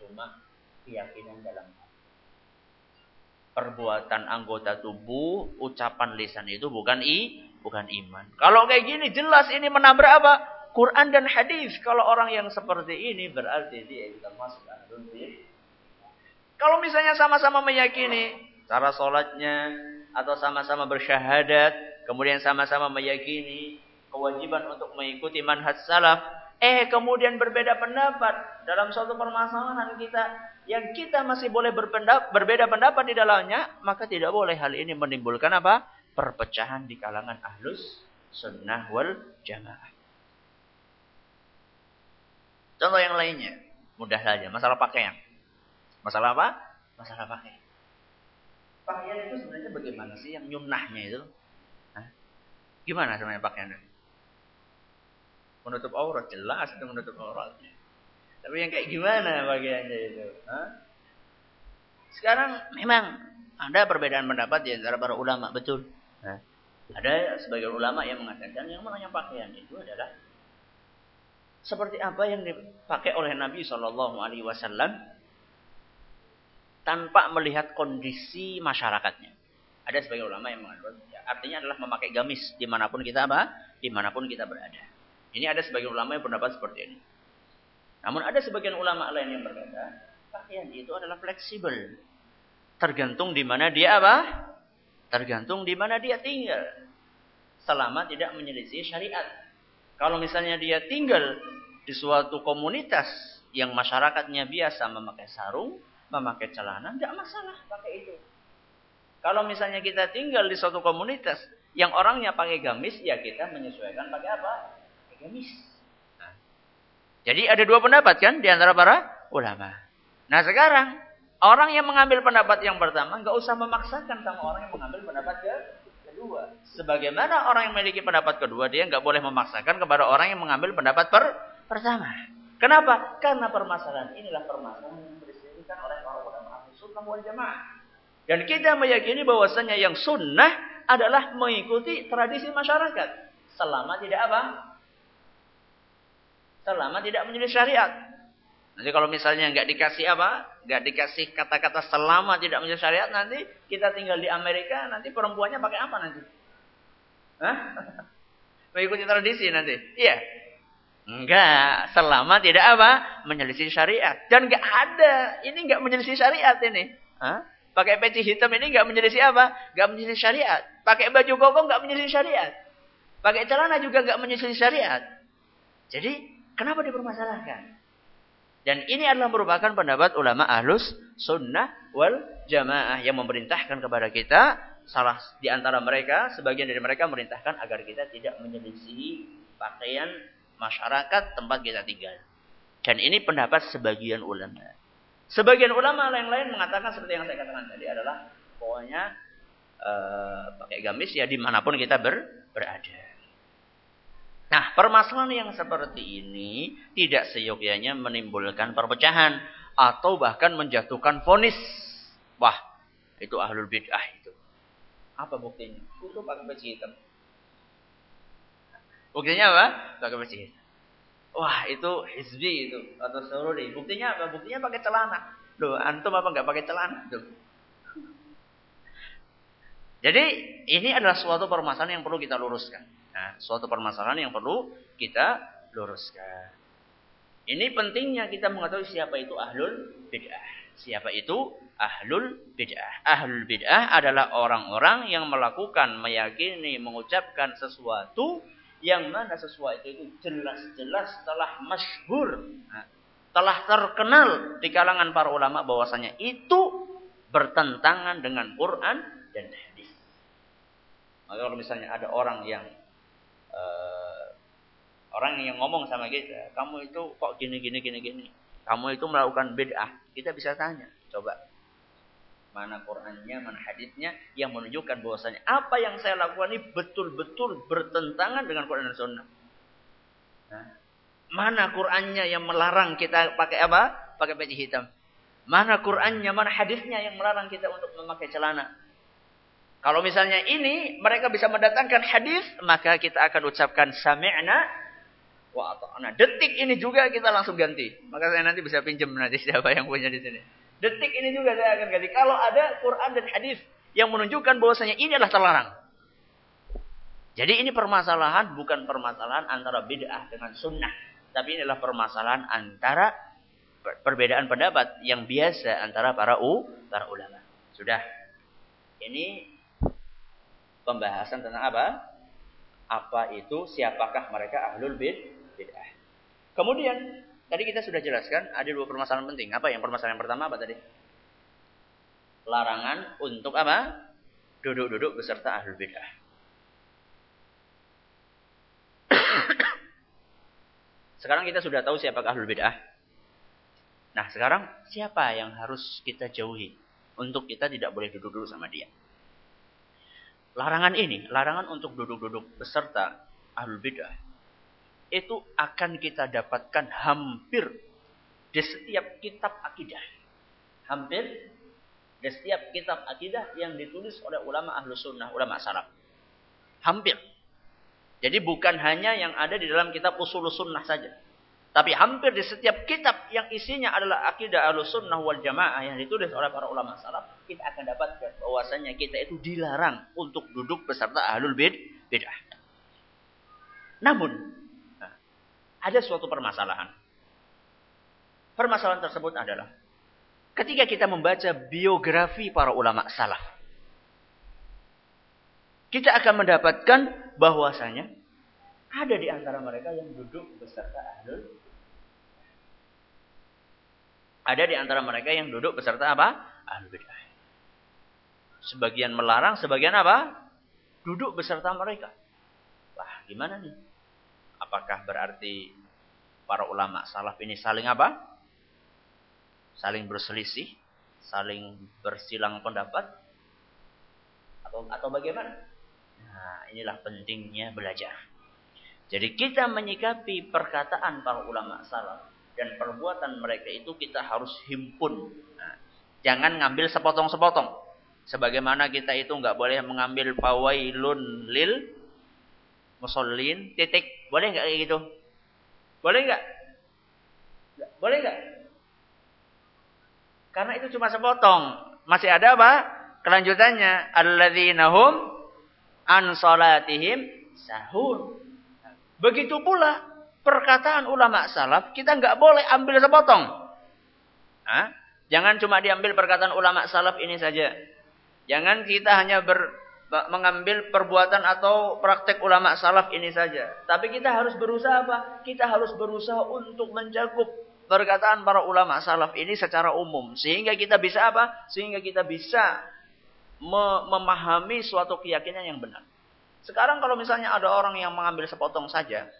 cuma keyakinan dalam. Perbuatan anggota tubuh, ucapan lisan itu bukan i, bukan iman. Kalau kayak gini jelas ini menabrak apa? Quran dan hadis. Kalau orang yang seperti ini berarti dia termasuk ahlul Kalau misalnya sama-sama meyakini cara sholatnya, atau sama-sama bersyahadat, kemudian sama-sama meyakini kewajiban untuk mengikuti manhaj salaf, eh kemudian berbeda pendapat dalam suatu permasalahan kita yang kita masih boleh berpendapat, berbeda pendapat di dalamnya, maka tidak boleh hal ini menimbulkan apa? Perpecahan di kalangan ahlus sunnah wal jamaah. Contoh yang lainnya, mudah saja, masalah pakaian. Masalah apa? Masalah pakaian. Pakaian itu sebenarnya bagaimana sih yang nyunnahnya itu? Hah? Gimana sebenarnya pakaian itu? Menutup aurat jelas itu menutup auratnya. Tapi yang kayak gimana bagiannya itu? Hah? Sekarang memang ada perbedaan pendapat di antara para ulama, betul. Hah? Ada sebagian ulama yang mengatakan yang namanya pakaian itu adalah seperti apa yang dipakai oleh Nabi Shallallahu Alaihi Wasallam tanpa melihat kondisi masyarakatnya. Ada sebagian ulama yang mengatakan ya, artinya adalah memakai gamis di mana pun kita apa, di mana pun kita berada. Ini ada sebagian ulama yang berpendapat seperti ini. Namun ada sebagian ulama lain yang berkata, pakaian itu adalah fleksibel. Tergantung di mana dia apa? Tergantung di mana dia tinggal. Selama tidak menyelisih syariat. Kalau misalnya dia tinggal di suatu komunitas yang masyarakatnya biasa memakai sarung, memakai celana, tidak masalah pakai itu. Kalau misalnya kita tinggal di suatu komunitas yang orangnya pakai gamis, ya kita menyesuaikan pakai apa? Pakai gamis. Jadi ada dua pendapat kan di antara para ulama. Nah sekarang orang yang mengambil pendapat yang pertama nggak usah memaksakan sama orang yang mengambil pendapat ke kedua. Sebagaimana orang yang memiliki pendapat kedua dia nggak boleh memaksakan kepada orang yang mengambil pendapat per pertama. Kenapa? Karena permasalahan inilah permasalahan yang diselesaikan oleh para ulama sunnah wal jamaah. Dan kita meyakini bahwasanya yang sunnah adalah mengikuti tradisi masyarakat selama tidak apa selama tidak menjadi syariat. Nanti kalau misalnya nggak dikasih apa, nggak dikasih kata-kata selama tidak menjadi syariat, nanti kita tinggal di Amerika, nanti perempuannya pakai apa nanti? Hah? Mengikuti tradisi nanti? Iya. Enggak, selama tidak apa? Menyelisih syariat. Dan enggak ada, ini enggak menyelisih syariat ini. Hah? Pakai peci hitam ini enggak menyelisih apa? Enggak menyelisih syariat. Pakai baju koko enggak menyelisih syariat. Pakai celana juga enggak menyelisih syariat. Jadi Kenapa dipermasalahkan? Dan ini adalah merupakan pendapat ulama ahlus sunnah wal jamaah yang memerintahkan kepada kita salah di antara mereka sebagian dari mereka memerintahkan agar kita tidak menyelisihi pakaian masyarakat tempat kita tinggal. Dan ini pendapat sebagian ulama. Sebagian ulama lain-lain mengatakan seperti yang saya katakan tadi adalah pokoknya uh, pakai gamis ya di mana pun kita ber, berada. Nah, permasalahan yang seperti ini tidak seyogyanya menimbulkan perpecahan atau bahkan menjatuhkan vonis. Wah, itu ahlul bid'ah itu. Apa buktinya? Itu pakai baju hitam. Buktinya apa? Pakai baju hitam. Wah, itu hizbi itu atau sururi. Buktinya apa? Buktinya pakai celana. Loh, antum apa enggak pakai celana? Loh. Jadi, ini adalah suatu permasalahan yang perlu kita luruskan. Nah, suatu permasalahan yang perlu kita luruskan. Ini pentingnya kita mengetahui siapa itu ahlul bid'ah. Siapa itu ahlul bid'ah? Ahlul bid'ah adalah orang-orang yang melakukan, meyakini, mengucapkan sesuatu yang mana sesuatu itu jelas-jelas telah masyhur, nah, telah terkenal di kalangan para ulama bahwasanya itu bertentangan dengan Quran dan hadis. Maka kalau misalnya ada orang yang uh, orang yang ngomong sama kita, kamu itu kok gini gini gini gini. Kamu itu melakukan bid'ah. Kita bisa tanya, coba mana Qurannya, mana hadisnya yang menunjukkan bahwasanya apa yang saya lakukan ini betul-betul bertentangan dengan Quran dan Sunnah. Nah, mana Qurannya yang melarang kita pakai apa? Pakai baju hitam. Mana Qurannya, mana hadisnya yang melarang kita untuk memakai celana? Kalau misalnya ini mereka bisa mendatangkan hadis, maka kita akan ucapkan sami'na wa ata'na. Detik ini juga kita langsung ganti. Maka saya nanti bisa pinjam nanti siapa yang punya di sini. Detik ini juga saya akan ganti. Kalau ada Quran dan hadis yang menunjukkan bahwasanya ini adalah terlarang. Jadi ini permasalahan bukan permasalahan antara bid'ah dengan sunnah. Tapi ini adalah permasalahan antara perbedaan pendapat yang biasa antara para u, para ulama. Sudah Ini pembahasan tentang apa? Apa itu siapakah mereka ahlul bid'ah. Kemudian tadi kita sudah jelaskan ada dua permasalahan penting. Apa yang permasalahan yang pertama apa tadi? Larangan untuk apa? Duduk-duduk beserta ahlul bid'ah. Sekarang kita sudah tahu siapa ahlul bid'ah. Nah, sekarang siapa yang harus kita jauhi untuk kita tidak boleh duduk-duduk sama dia? Larangan ini, larangan untuk duduk-duduk beserta ahlul bidah itu akan kita dapatkan hampir di setiap kitab akidah. Hampir di setiap kitab akidah yang ditulis oleh ulama ahlu sunnah, ulama salaf. Hampir. Jadi bukan hanya yang ada di dalam kitab usul sunnah saja. Tapi hampir di setiap kitab yang isinya adalah akidah al-sunnah wal jamaah yang ditulis oleh para ulama salaf, kita akan dapatkan bahwasanya kita itu dilarang untuk duduk beserta ahlul bid bid'ah. Namun, ada suatu permasalahan. Permasalahan tersebut adalah ketika kita membaca biografi para ulama salaf, kita akan mendapatkan bahwasanya ada di antara mereka yang duduk beserta ahlul ada di antara mereka yang duduk beserta apa? Ahlul bidah. Sebagian melarang, sebagian apa? Duduk beserta mereka. Wah, gimana nih? Apakah berarti para ulama salaf ini saling apa? Saling berselisih, saling bersilang pendapat atau atau bagaimana? Nah, inilah pentingnya belajar. Jadi kita menyikapi perkataan para ulama salaf dan perbuatan mereka itu kita harus himpun. Nah, jangan ngambil sepotong-sepotong. Sebagaimana kita itu nggak boleh mengambil pawailun lil musallin titik. Boleh nggak kayak gitu? Boleh nggak? Boleh nggak? Karena itu cuma sepotong. Masih ada apa? Kelanjutannya. Alladzina hum an salatihim sahun. Begitu pula perkataan ulama salaf kita nggak boleh ambil sepotong. Hah? Jangan cuma diambil perkataan ulama salaf ini saja. Jangan kita hanya ber, mengambil perbuatan atau praktek ulama salaf ini saja. Tapi kita harus berusaha apa? Kita harus berusaha untuk mencakup perkataan para ulama salaf ini secara umum. Sehingga kita bisa apa? Sehingga kita bisa memahami suatu keyakinan yang benar. Sekarang kalau misalnya ada orang yang mengambil sepotong saja,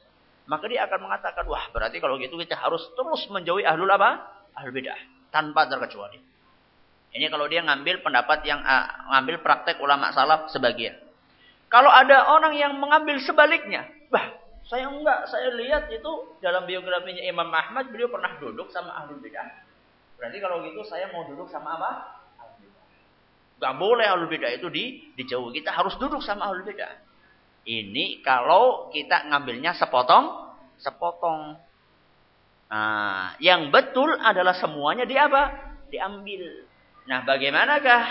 maka dia akan mengatakan, wah berarti kalau gitu kita harus terus menjauhi ahlul apa? Ahlul bidah. Tanpa terkecuali. Ini kalau dia ngambil pendapat yang uh, ngambil praktek ulama salaf sebagian. Kalau ada orang yang mengambil sebaliknya, bah saya enggak, saya lihat itu dalam biografinya Imam Ahmad beliau pernah duduk sama ahlul bidah. Berarti kalau gitu saya mau duduk sama apa? Gak boleh ahlul bidah itu di dijauh. Kita harus duduk sama ahlul bidah. Ini kalau kita ngambilnya sepotong, sepotong. Nah, yang betul adalah semuanya di apa? Diambil. Nah, bagaimanakah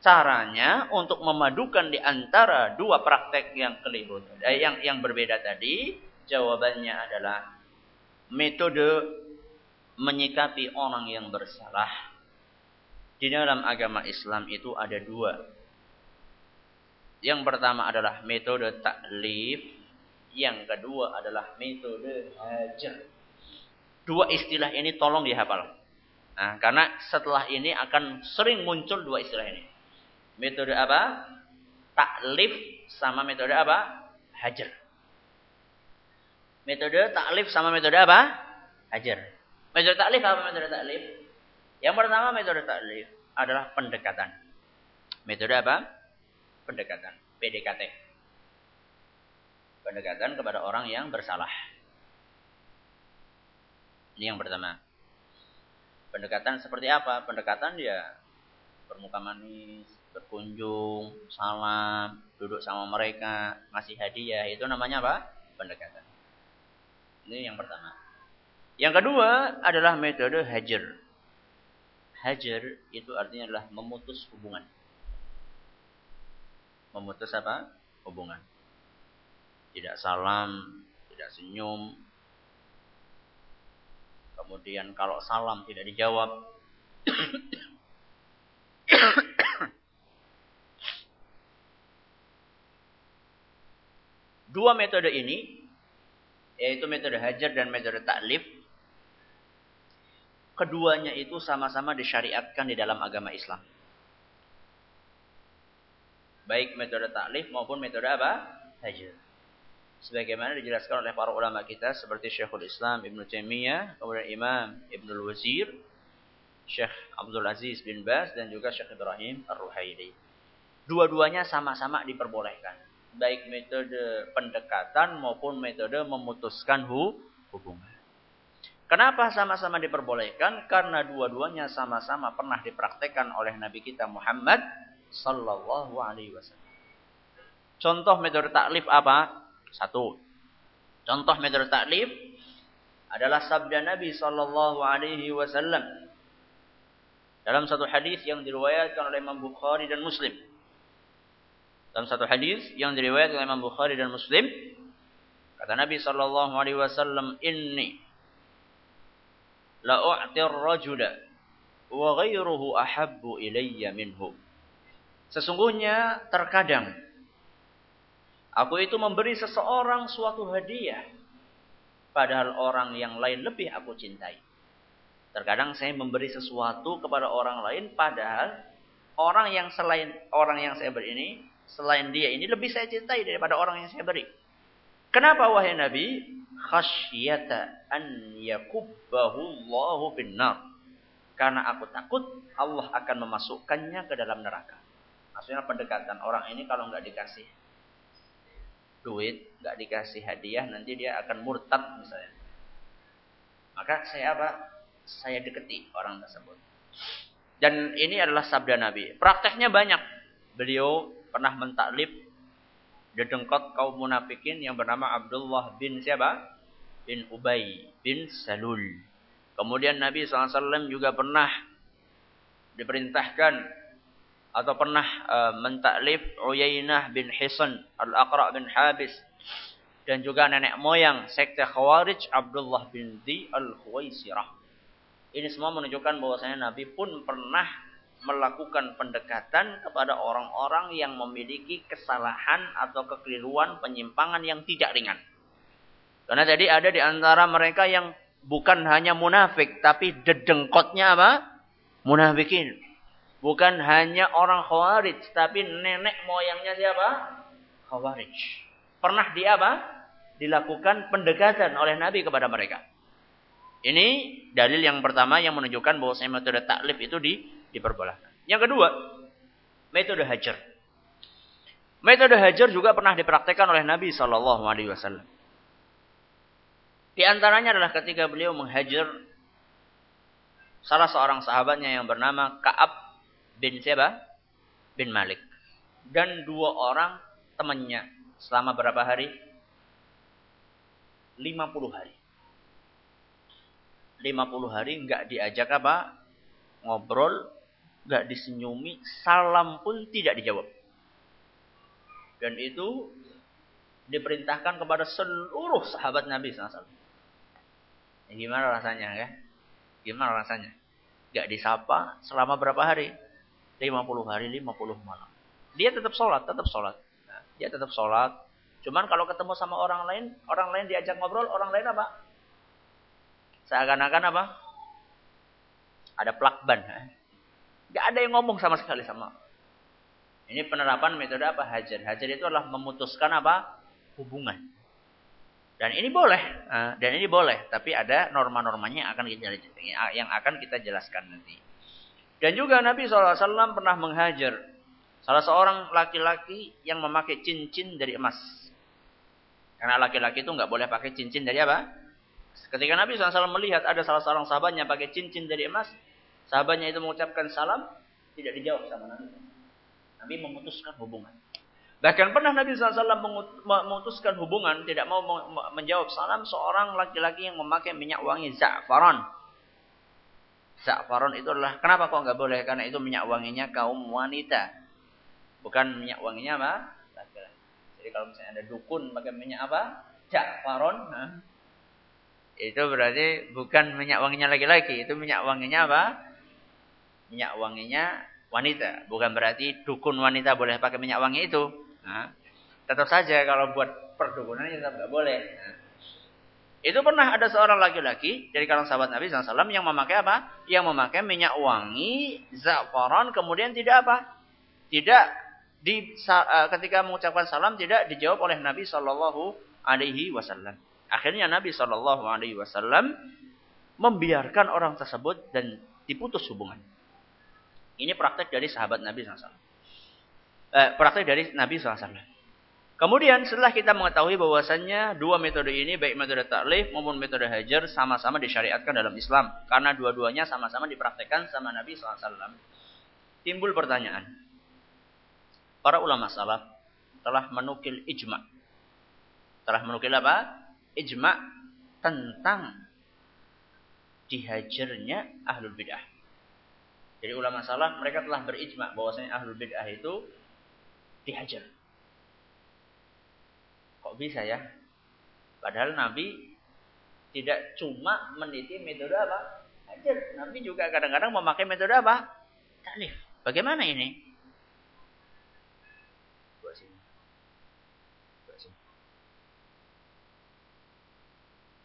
caranya untuk memadukan di antara dua praktek yang keliru eh, yang yang berbeda tadi? Jawabannya adalah metode menyikapi orang yang bersalah. Di dalam agama Islam itu ada dua yang pertama adalah metode taklif, yang kedua adalah metode hajar. Dua istilah ini tolong dihafal. Nah, karena setelah ini akan sering muncul dua istilah ini. Metode apa? Taklif sama metode apa? Hajar. Metode taklif sama metode apa? Hajar. Metode taklif apa metode taklif? Yang pertama metode taklif adalah pendekatan. Metode apa? Pendekatan, PDKT. Pendekatan kepada orang yang bersalah. Ini yang pertama. Pendekatan seperti apa? Pendekatan ya bermuka manis, berkunjung, salam, duduk sama mereka, ngasih hadiah, itu namanya apa? Pendekatan. Ini yang pertama. Yang kedua adalah metode hajar. Hajar itu artinya adalah memutus hubungan memutus apa? Hubungan. Tidak salam, tidak senyum. Kemudian kalau salam tidak dijawab. Dua metode ini, yaitu metode hajar dan metode taklif, keduanya itu sama-sama disyariatkan di dalam agama Islam. Baik metode taklif maupun metode apa? Hajar. Sebagaimana dijelaskan oleh para ulama kita seperti Syekhul Islam Ibn Taimiyah, kemudian Imam Ibn Al-Wazir, Syekh Abdul Aziz bin Baz dan juga Syekh Ibrahim Ar-Ruhaili. Dua-duanya sama-sama diperbolehkan. Baik metode pendekatan maupun metode memutuskan hubungan. Kenapa sama-sama diperbolehkan? Karena dua-duanya sama-sama pernah dipraktekkan oleh Nabi kita Muhammad sallallahu alaihi wasallam. Contoh metode taklif apa? Satu. Contoh metode taklif adalah sabda Nabi sallallahu alaihi wasallam dalam satu hadis yang diriwayatkan oleh Imam Bukhari dan Muslim. Dalam satu hadis yang diriwayatkan oleh Imam Bukhari dan Muslim, kata Nabi sallallahu alaihi wasallam, "Inni la u'tir rajula wa ghairuhu ahabbu ilayya minhu. Sesungguhnya terkadang aku itu memberi seseorang suatu hadiah padahal orang yang lain lebih aku cintai. Terkadang saya memberi sesuatu kepada orang lain padahal orang yang selain orang yang saya beri ini selain dia ini lebih saya cintai daripada orang yang saya beri. Kenapa wahai Nabi? khasyata an yakubbahu Allahu binnar. Karena aku takut Allah akan memasukkannya ke dalam neraka. Maksudnya pendekatan orang ini kalau nggak dikasih duit, nggak dikasih hadiah, nanti dia akan murtad misalnya. Maka saya apa? Saya deketi orang tersebut. Dan ini adalah sabda Nabi. Prakteknya banyak. Beliau pernah mentaklif dedengkot kaum munafikin yang bernama Abdullah bin siapa? Bin Ubay bin Salul. Kemudian Nabi SAW juga pernah diperintahkan atau pernah uh, mentaklif Uyainah bin Hisan, Al-Aqra bin Habis dan juga nenek moyang sekte Khawarij Abdullah bin Di Al-Khuwaisirah. Ini semua menunjukkan bahwasanya Nabi pun pernah melakukan pendekatan kepada orang-orang yang memiliki kesalahan atau kekeliruan penyimpangan yang tidak ringan. Karena tadi ada di antara mereka yang bukan hanya munafik, tapi dedengkotnya apa? Munafikin. Bukan hanya orang khawarij, tapi nenek moyangnya siapa? Khawarij. Pernah dia apa? Dilakukan pendekatan oleh Nabi kepada mereka. Ini dalil yang pertama yang menunjukkan bahwa metode taklif itu di diperbolehkan. Yang kedua, metode hajar. Metode hajar juga pernah dipraktekkan oleh Nabi Shallallahu Alaihi Wasallam. Di antaranya adalah ketika beliau menghajar salah seorang sahabatnya yang bernama Kaab bin siapa? Bin Malik. Dan dua orang temannya selama berapa hari? 50 hari. 50 hari nggak diajak apa? Ngobrol, nggak disenyumi, salam pun tidak dijawab. Dan itu diperintahkan kepada seluruh sahabat Nabi SAW. Ya, gimana rasanya ya? Gimana rasanya? Gak disapa selama berapa hari? 50 hari, 50 malam. Dia tetap sholat, tetap sholat. Nah, dia tetap sholat. Cuman kalau ketemu sama orang lain, orang lain diajak ngobrol, orang lain apa? Seakan-akan apa? Ada plakban. Gak ada yang ngomong sama sekali sama. Ini penerapan metode apa? Hajar. Hajar itu adalah memutuskan apa? Hubungan. Dan ini boleh, eh, dan ini boleh, tapi ada norma-normanya yang akan kita jelaskan nanti. Dan juga Nabi SAW pernah menghajar salah seorang laki-laki yang memakai cincin dari emas. Karena laki-laki itu nggak boleh pakai cincin dari apa? Ketika Nabi SAW melihat ada salah seorang sahabatnya pakai cincin dari emas, Sahabatnya itu mengucapkan salam, tidak dijawab sama Nabi. Nabi memutuskan hubungan. Bahkan pernah Nabi SAW memutuskan hubungan, tidak mau menjawab salam seorang laki-laki yang memakai minyak wangi za'faran. Za'faran itu adalah, kenapa kok nggak boleh? Karena itu minyak wanginya kaum wanita. Bukan minyak wanginya apa? Jadi kalau misalnya ada dukun pakai minyak apa? Za'faran. Itu berarti bukan minyak wanginya laki-laki. Itu minyak wanginya apa? minyak wanginya wanita. Bukan berarti dukun wanita boleh pakai minyak wangi itu. Nah, tetap saja kalau buat perdukunannya tetap nggak boleh. Nah, itu pernah ada seorang laki-laki dari kalangan sahabat Nabi SAW yang memakai apa? Yang memakai minyak wangi, zafaran, kemudian tidak apa? Tidak di uh, ketika mengucapkan salam tidak dijawab oleh Nabi Shallallahu Alaihi Wasallam. Akhirnya Nabi Shallallahu Alaihi Wasallam membiarkan orang tersebut dan diputus hubungan. Ini praktek dari sahabat Nabi SAW. Eh, praktek dari Nabi SAW. Kemudian setelah kita mengetahui bahwasannya dua metode ini baik metode taklif maupun metode hajar sama-sama disyariatkan dalam Islam karena dua-duanya sama-sama dipraktekkan sama Nabi SAW. Timbul pertanyaan. Para ulama salaf telah menukil ijma. Telah menukil apa? Ijma tentang dihajarnya ahlul bid'ah. Jadi ulama salaf mereka telah berijma bahwasanya ahlul bid'ah itu dihajar Bisa ya? Padahal Nabi tidak cuma meniti metode apa? Hajar. Nabi juga kadang-kadang memakai metode apa? Taklif. Bagaimana ini?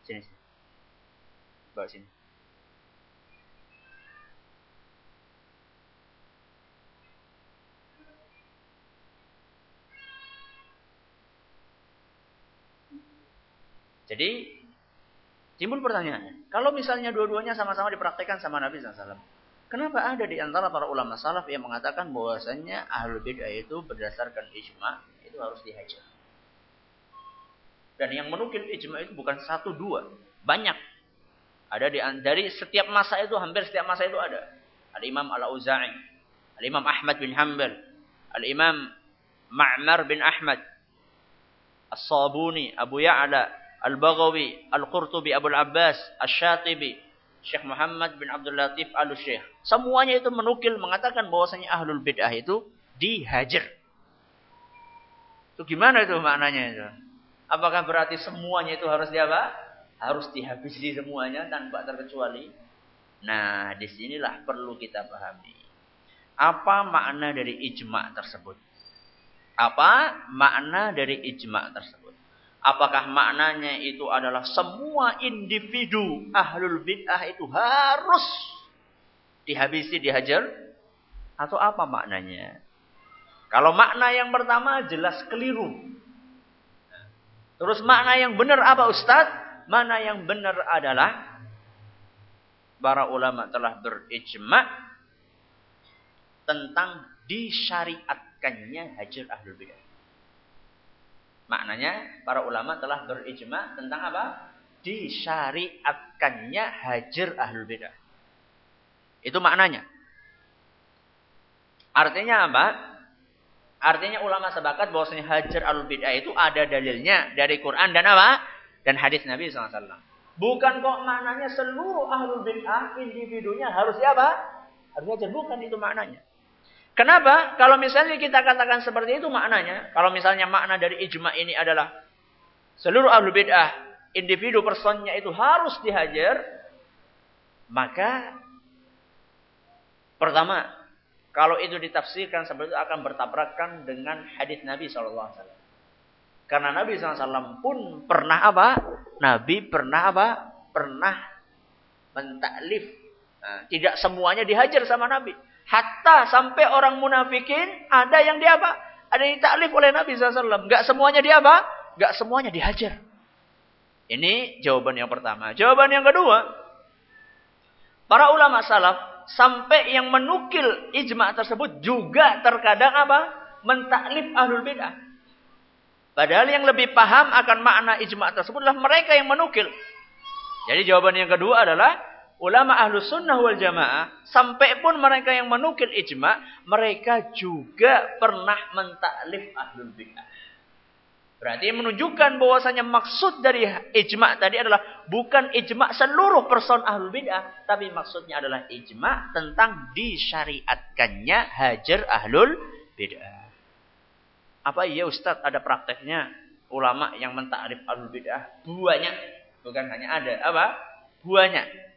Sini, sini. Bawa sini. Jadi timbul pertanyaan, kalau misalnya dua-duanya sama-sama dipraktekkan sama Nabi SAW, kenapa ada di antara para ulama salaf yang mengatakan bahwasanya ahlul bid'ah itu berdasarkan ijma itu harus dihajar? Dan yang menukil ijma itu bukan satu dua, banyak. Ada di dari setiap masa itu hampir setiap masa itu ada. Al Imam Al Auza'i, Al Imam Ahmad bin Hanbal, Al Imam Ma'mar bin Ahmad, As-Sabuni, Abu Ya'la, Al-Baghawi, Al-Qurtubi, Abu Abbas, Asy-Syatibi, Syekh Muhammad bin Abdul Latif Al-Syekh. Semuanya itu menukil mengatakan bahwasanya ahlul bid'ah itu dihajar. Itu gimana itu maknanya itu? Apakah berarti semuanya itu harus diapa? Harus dihabisi semuanya tanpa terkecuali? Nah, di sinilah perlu kita pahami. Apa makna dari ijma tersebut? Apa makna dari ijma tersebut? Apakah maknanya itu adalah semua individu ahlul bid'ah itu harus dihabisi, dihajar? Atau apa maknanya? Kalau makna yang pertama jelas keliru. Terus makna yang benar apa Ustadz? Mana yang benar adalah para ulama telah berijma tentang disyariatkannya hajar ahlul bid'ah. Maknanya para ulama telah berijma tentang apa? Disyariatkannya hajar ahlul bidah. Itu maknanya. Artinya apa? Artinya ulama sepakat bahwasanya hajar ahlul bidah itu ada dalilnya dari Quran dan apa? Dan hadis Nabi SAW. Bukan kok maknanya seluruh ahlul bid'ah individunya harus siapa? Harus hajar. Bukan itu maknanya. Kenapa? Kalau misalnya kita katakan seperti itu maknanya, kalau misalnya makna dari ijma ini adalah seluruh ahlu bid'ah, individu personnya itu harus dihajar, maka pertama, kalau itu ditafsirkan seperti itu akan bertabrakan dengan hadis Nabi SAW. Karena Nabi SAW pun pernah apa? Nabi pernah apa? Pernah mentaklif. Nah, tidak semuanya dihajar sama Nabi. Hatta sampai orang munafikin ada yang dia apa? Ada yang taklif oleh Nabi SAW. Gak semuanya dia apa? Gak semuanya dihajar. Ini jawaban yang pertama. Jawaban yang kedua. Para ulama salaf sampai yang menukil ijma tersebut juga terkadang apa? Mentaklif ahlul bid'ah. Padahal yang lebih paham akan makna ijma tersebutlah mereka yang menukil. Jadi jawaban yang kedua adalah ulama ahlu sunnah wal jamaah, sampai pun mereka yang menukil ijma, mereka juga pernah mentaklif ahlul bid'ah. Berarti menunjukkan bahwasanya maksud dari ijma tadi adalah bukan ijma seluruh person ahlul bid'ah, tapi maksudnya adalah ijma tentang disyariatkannya hajar ahlul bid'ah. Apa iya Ustadz ada prakteknya ulama yang mentaklif ahlul bid'ah? Buahnya, bukan hanya ada, apa? Buahnya.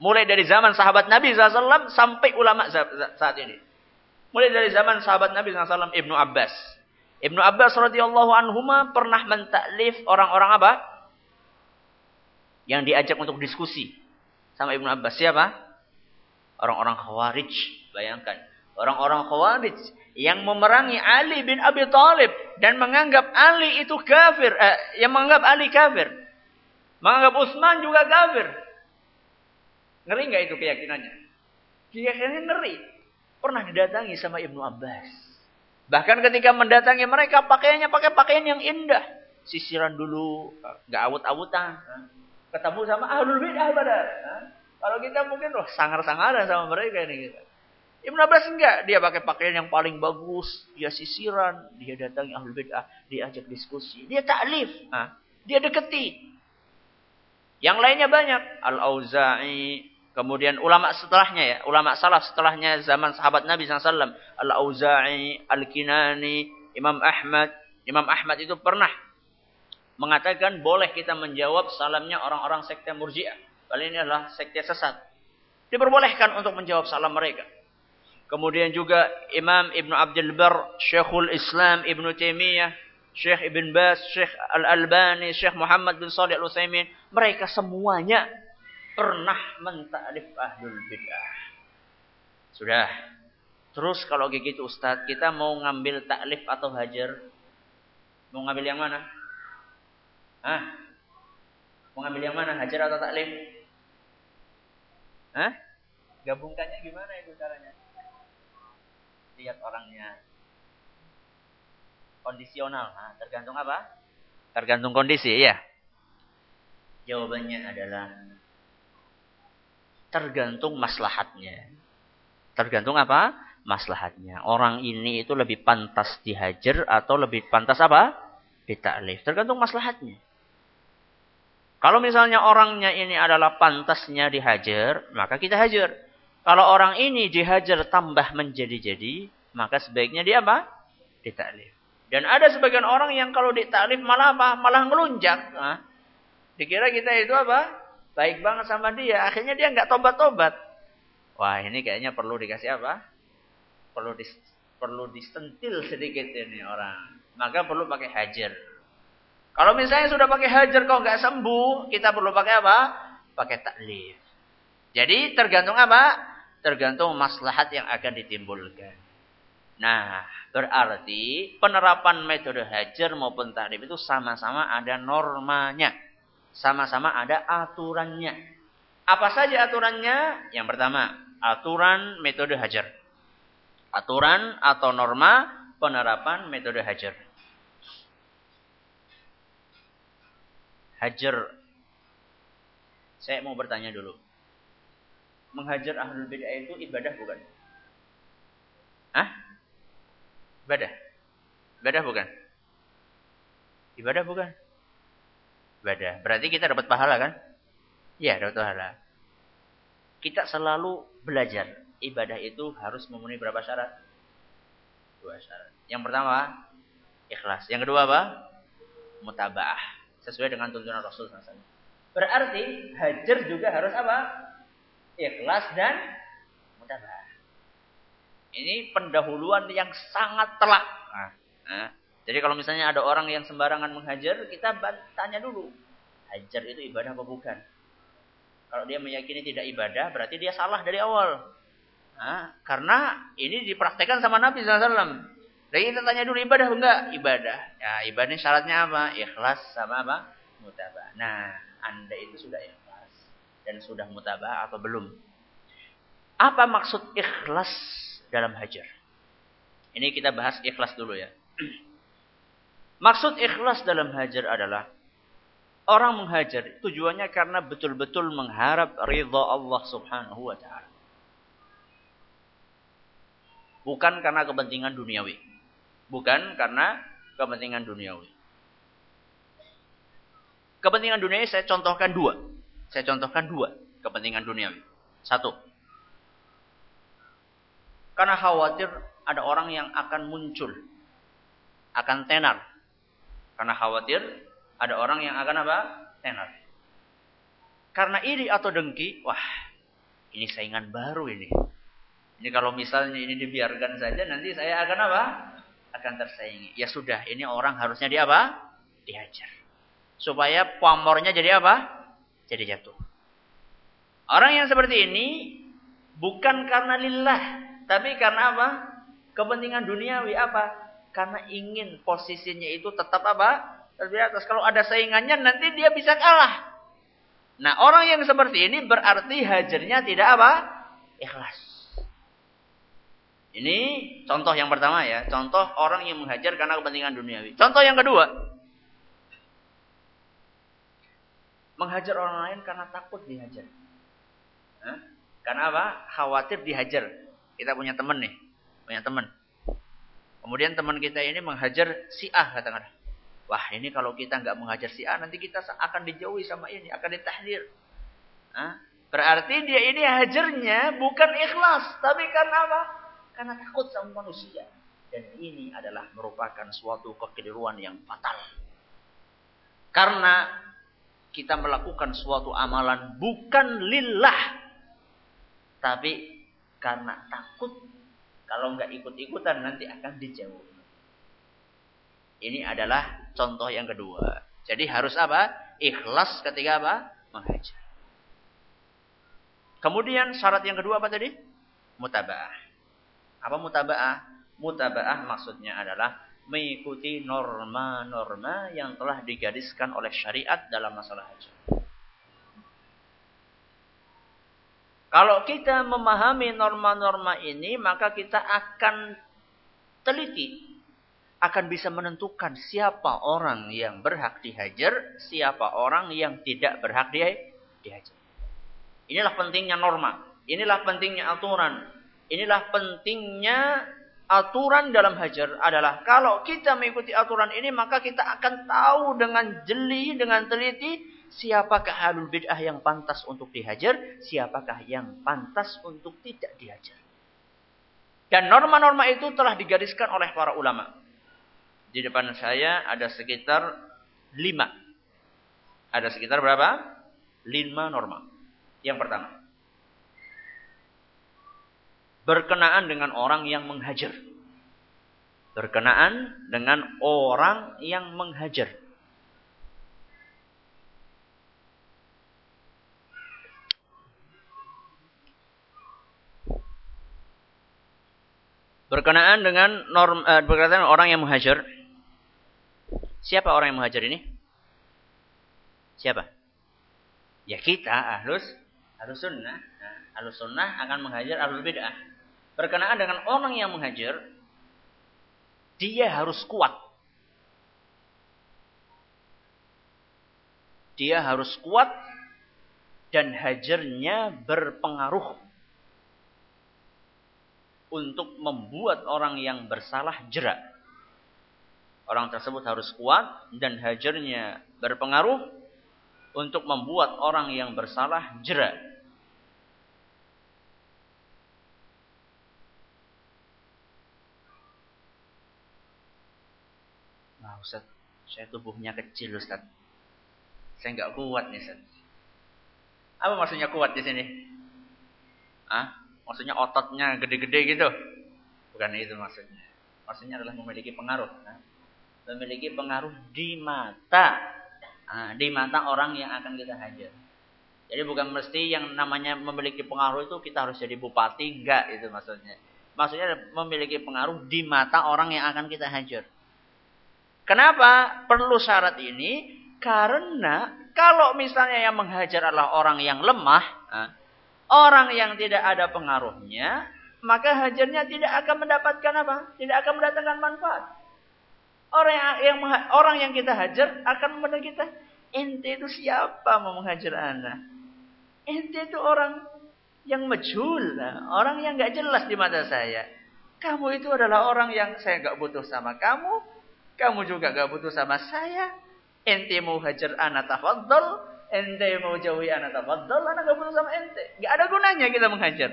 Mulai dari zaman sahabat Nabi SAW sampai ulama saat ini. Mulai dari zaman sahabat Nabi SAW Ibnu Abbas. Ibnu Abbas radhiyallahu anhuma pernah mentaklif orang-orang apa? Yang diajak untuk diskusi sama Ibnu Abbas siapa? Orang-orang Khawarij. Bayangkan, orang-orang Khawarij yang memerangi Ali bin Abi Thalib dan menganggap Ali itu kafir, eh, yang menganggap Ali kafir. Menganggap Utsman juga kafir. Ngeri nggak itu keyakinannya? Keyakinannya ngeri. Pernah didatangi sama Ibnu Abbas. Bahkan ketika mendatangi mereka pakaiannya pakai pakaian yang indah. Sisiran dulu, nggak awut-awutan. Ketemu sama ahlul bid'ah pada. Kalau kita mungkin loh sangar-sangaran sama mereka ini. Gitu. Ibn Abbas enggak, dia pakai pakaian yang paling bagus, dia sisiran, dia datangi ahlul bid'ah, dia ajak diskusi, dia taklif, dia deketi. Yang lainnya banyak, Al-Auza'i, Kemudian ulama setelahnya ya, ulama salaf setelahnya zaman sahabat Nabi SAW. Al-Auza'i, Al-Kinani, Imam Ahmad. Imam Ahmad itu pernah mengatakan boleh kita menjawab salamnya orang-orang sekte murjiah. Kali ini adalah sekte sesat. Diperbolehkan untuk menjawab salam mereka. Kemudian juga Imam Ibn Abdul Bar, Syekhul Islam Ibn Taimiyah, Syekh Ibn Bas, Syekh Al-Albani, Syekh Muhammad bin Salih Al-Utsaimin, mereka semuanya pernah mentakrif ahlul bid'ah. Sudah. Terus kalau kayak gitu Ustadz, kita mau ngambil taklif atau hajar? Mau ngambil yang mana? Hah? Mau ngambil yang mana? Hajar atau taklif? Hah? Gabungkannya gimana itu caranya? Lihat orangnya. Kondisional. Nah, tergantung apa? Tergantung kondisi, ya. Jawabannya adalah Tergantung maslahatnya. Tergantung apa? Maslahatnya. Orang ini itu lebih pantas dihajar atau lebih pantas apa? Ditaklif. Tergantung maslahatnya. Kalau misalnya orangnya ini adalah pantasnya dihajar, maka kita hajar. Kalau orang ini dihajar tambah menjadi-jadi, maka sebaiknya dia apa? Ditaklif. Dan ada sebagian orang yang kalau ditaklif malah apa? Malah ngelunjak. Nah, dikira kita itu apa? Baik banget sama dia, akhirnya dia nggak tobat-tobat. Wah, ini kayaknya perlu dikasih apa? Perlu dis, perlu disentil sedikit ini orang. Maka perlu pakai hajar. Kalau misalnya sudah pakai hajar kok nggak sembuh, kita perlu pakai apa? Pakai taklif. Jadi tergantung apa? Tergantung maslahat yang akan ditimbulkan. Nah, berarti penerapan metode hajar maupun taklif itu sama-sama ada normanya. Sama-sama ada aturannya. Apa saja aturannya? Yang pertama, aturan metode hajar. Aturan atau norma penerapan metode hajar. Hajar. Saya mau bertanya dulu. Menghajar ahlul bid'ah itu ibadah bukan? Hah? Ibadah? Ibadah bukan? Ibadah bukan? Ibadah. Berarti kita dapat pahala kan? Iya, dapat pahala. Kita selalu belajar. Ibadah itu harus memenuhi berapa syarat? Dua syarat. Yang pertama, ikhlas. Yang kedua apa? Mutabaah. Sesuai dengan tuntunan Rasul SAW. Berarti hajar juga harus apa? Ikhlas dan mutabaah. Ini pendahuluan yang sangat telak. Nah, nah jadi kalau misalnya ada orang yang sembarangan menghajar, kita tanya dulu. Hajar itu ibadah apa bukan? Kalau dia meyakini tidak ibadah, berarti dia salah dari awal. Nah, karena ini dipraktekkan sama Nabi SAW. Jadi kita tanya dulu ibadah enggak? Ibadah. Ya, ibadah syaratnya apa? Ikhlas sama apa? Mutabah. Nah, Anda itu sudah ikhlas dan sudah mutabah atau belum? Apa maksud ikhlas dalam hajar? Ini kita bahas ikhlas dulu ya. Maksud ikhlas dalam hajar adalah orang menghajar tujuannya karena betul-betul mengharap ridha Allah Subhanahu wa taala. Bukan karena kepentingan duniawi. Bukan karena kepentingan duniawi. Kepentingan duniawi saya contohkan dua. Saya contohkan dua kepentingan duniawi. Satu. Karena khawatir ada orang yang akan muncul. Akan tenar karena khawatir ada orang yang akan apa? Tenar. Karena iri atau dengki, wah, ini saingan baru ini. Ini kalau misalnya ini dibiarkan saja nanti saya akan apa? akan tersaingi. Ya sudah, ini orang harusnya dia apa? Dihajar. Supaya pamornya jadi apa? Jadi jatuh. Orang yang seperti ini bukan karena lillah, tapi karena apa? Kepentingan duniawi apa? Karena ingin posisinya itu tetap apa? Di atas. Kalau ada saingannya nanti dia bisa kalah. Nah orang yang seperti ini berarti hajarnya tidak apa? Ikhlas. Ini contoh yang pertama ya. Contoh orang yang menghajar karena kepentingan duniawi. Contoh yang kedua. Menghajar orang lain karena takut dihajar. Hah? Karena apa? Khawatir dihajar. Kita punya teman nih. Punya teman. Kemudian teman kita ini menghajar si A katakanlah. Wah ini kalau kita nggak menghajar si A nanti kita akan dijauhi sama ini. Akan ditahdir. Hah? Berarti dia ini hajarnya bukan ikhlas. Tapi karena apa? Karena takut sama manusia. Dan ini adalah merupakan suatu kekeliruan yang fatal. Karena kita melakukan suatu amalan bukan lillah tapi karena takut kalau nggak ikut-ikutan nanti akan dijauh. Ini adalah contoh yang kedua. Jadi harus apa? Ikhlas ketika apa? Menghajar. Kemudian syarat yang kedua apa tadi? Mutaba'ah. Apa mutaba'ah? Mutaba'ah maksudnya adalah mengikuti norma-norma yang telah digariskan oleh syariat dalam masalah haji. Kalau kita memahami norma-norma ini, maka kita akan teliti. Akan bisa menentukan siapa orang yang berhak dihajar, siapa orang yang tidak berhak dihajar. Inilah pentingnya norma. Inilah pentingnya aturan. Inilah pentingnya aturan dalam hajar adalah kalau kita mengikuti aturan ini maka kita akan tahu dengan jeli, dengan teliti siapakah halul bid'ah yang pantas untuk dihajar, siapakah yang pantas untuk tidak dihajar. Dan norma-norma itu telah digariskan oleh para ulama. Di depan saya ada sekitar lima. Ada sekitar berapa? Lima norma. Yang pertama. Berkenaan dengan orang yang menghajar. Berkenaan dengan orang yang menghajar. Berkenaan dengan norm, uh, berkenaan orang yang menghajar. Siapa orang yang menghajar ini? Siapa? Ya kita, ahlus, ahlus sunnah. Nah, ahlus sunnah akan menghajar ahlul bid'ah. Berkenaan dengan orang yang menghajar, dia harus kuat. Dia harus kuat dan hajarnya berpengaruh untuk membuat orang yang bersalah jerak. Orang tersebut harus kuat dan hajarnya berpengaruh untuk membuat orang yang bersalah jerak. Nah, Ustaz, saya tubuhnya kecil, Ustaz. Saya nggak kuat nih, Ustaz. Apa maksudnya kuat di sini? Ah, Maksudnya ototnya gede-gede gitu. Bukan itu maksudnya. Maksudnya adalah memiliki pengaruh. Nah, memiliki pengaruh di mata. Nah, di mata orang yang akan kita hajar. Jadi bukan mesti yang namanya memiliki pengaruh itu kita harus jadi bupati. Enggak itu maksudnya. Maksudnya memiliki pengaruh di mata orang yang akan kita hajar. Kenapa perlu syarat ini? Karena kalau misalnya yang menghajar adalah orang yang lemah, nah, Orang yang tidak ada pengaruhnya, maka hajarnya tidak akan mendapatkan apa? Tidak akan mendatangkan manfaat. Orang yang, yang orang yang kita hajar akan memandang kita, ente itu siapa mau menghajar anak? Ente itu orang yang majhul, orang yang nggak jelas di mata saya. Kamu itu adalah orang yang saya nggak butuh sama kamu, kamu juga nggak butuh sama saya. Ente mau hajar anak tafadhol, ente mau jauhi anak tafadhol, anak gak butuh sama ente. Gak ada gunanya kita menghajar.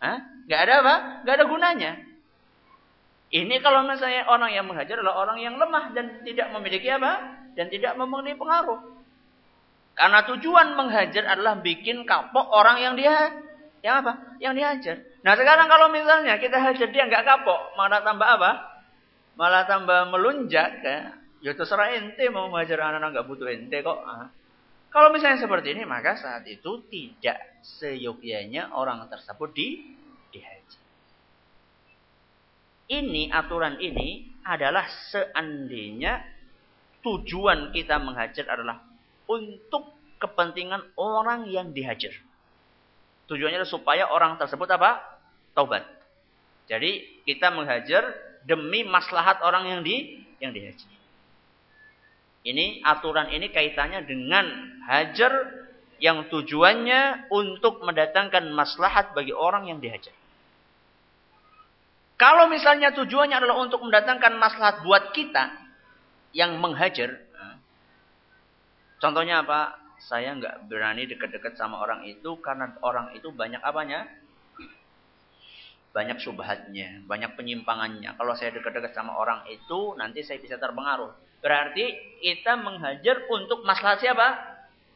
Hah? Gak ada apa? Gak ada gunanya. Ini kalau misalnya orang yang menghajar adalah orang yang lemah dan tidak memiliki apa? Dan tidak memiliki pengaruh. Karena tujuan menghajar adalah bikin kapok orang yang dia yang apa? Yang dihajar. Nah sekarang kalau misalnya kita hajar dia nggak kapok, malah tambah apa? malah tambah melunjak ya. Ya terserah ente mau mengajar anak-anak nggak butuh ente kok. Kalau misalnya seperti ini maka saat itu tidak seyogyanya orang tersebut di dihaji. Ini aturan ini adalah seandainya tujuan kita menghajar adalah untuk kepentingan orang yang dihajar. Tujuannya adalah supaya orang tersebut apa? Taubat. Jadi kita menghajar demi maslahat orang yang di yang dihajar. Ini aturan ini kaitannya dengan hajar yang tujuannya untuk mendatangkan maslahat bagi orang yang dihajar. Kalau misalnya tujuannya adalah untuk mendatangkan maslahat buat kita yang menghajar, contohnya apa? Saya nggak berani dekat-dekat sama orang itu karena orang itu banyak apanya? Banyak subhatnya, banyak penyimpangannya. Kalau saya dekat-dekat sama orang itu, nanti saya bisa terpengaruh. Berarti kita menghajar untuk maslahat siapa?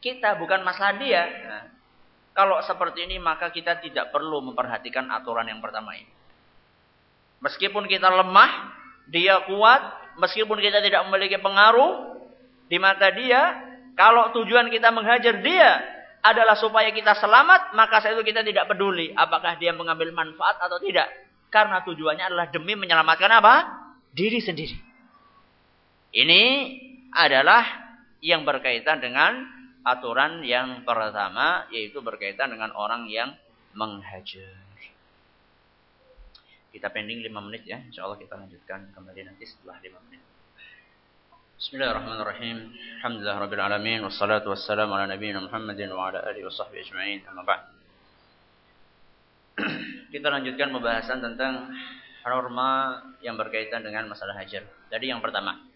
Kita, bukan maslahat dia. Nah, kalau seperti ini, maka kita tidak perlu memperhatikan aturan yang pertama ini. Meskipun kita lemah, dia kuat. Meskipun kita tidak memiliki pengaruh di mata dia, kalau tujuan kita menghajar dia adalah supaya kita selamat, maka saat itu kita tidak peduli apakah dia mengambil manfaat atau tidak. Karena tujuannya adalah demi menyelamatkan apa? Diri sendiri. Ini adalah yang berkaitan dengan aturan yang pertama, yaitu berkaitan dengan orang yang menghajar. Kita pending 5 menit ya. Insya Allah kita lanjutkan kembali nanti setelah 5 menit. Bismillahirrahmanirrahim. Alhamdulillah Rabbil Alamin. Wassalatu wassalamu ala nabiyina Muhammadin wa ala alihi wa sahbihi ajma'in. Amma ba'd. kita lanjutkan pembahasan tentang norma yang berkaitan dengan masalah hajar. Jadi yang pertama.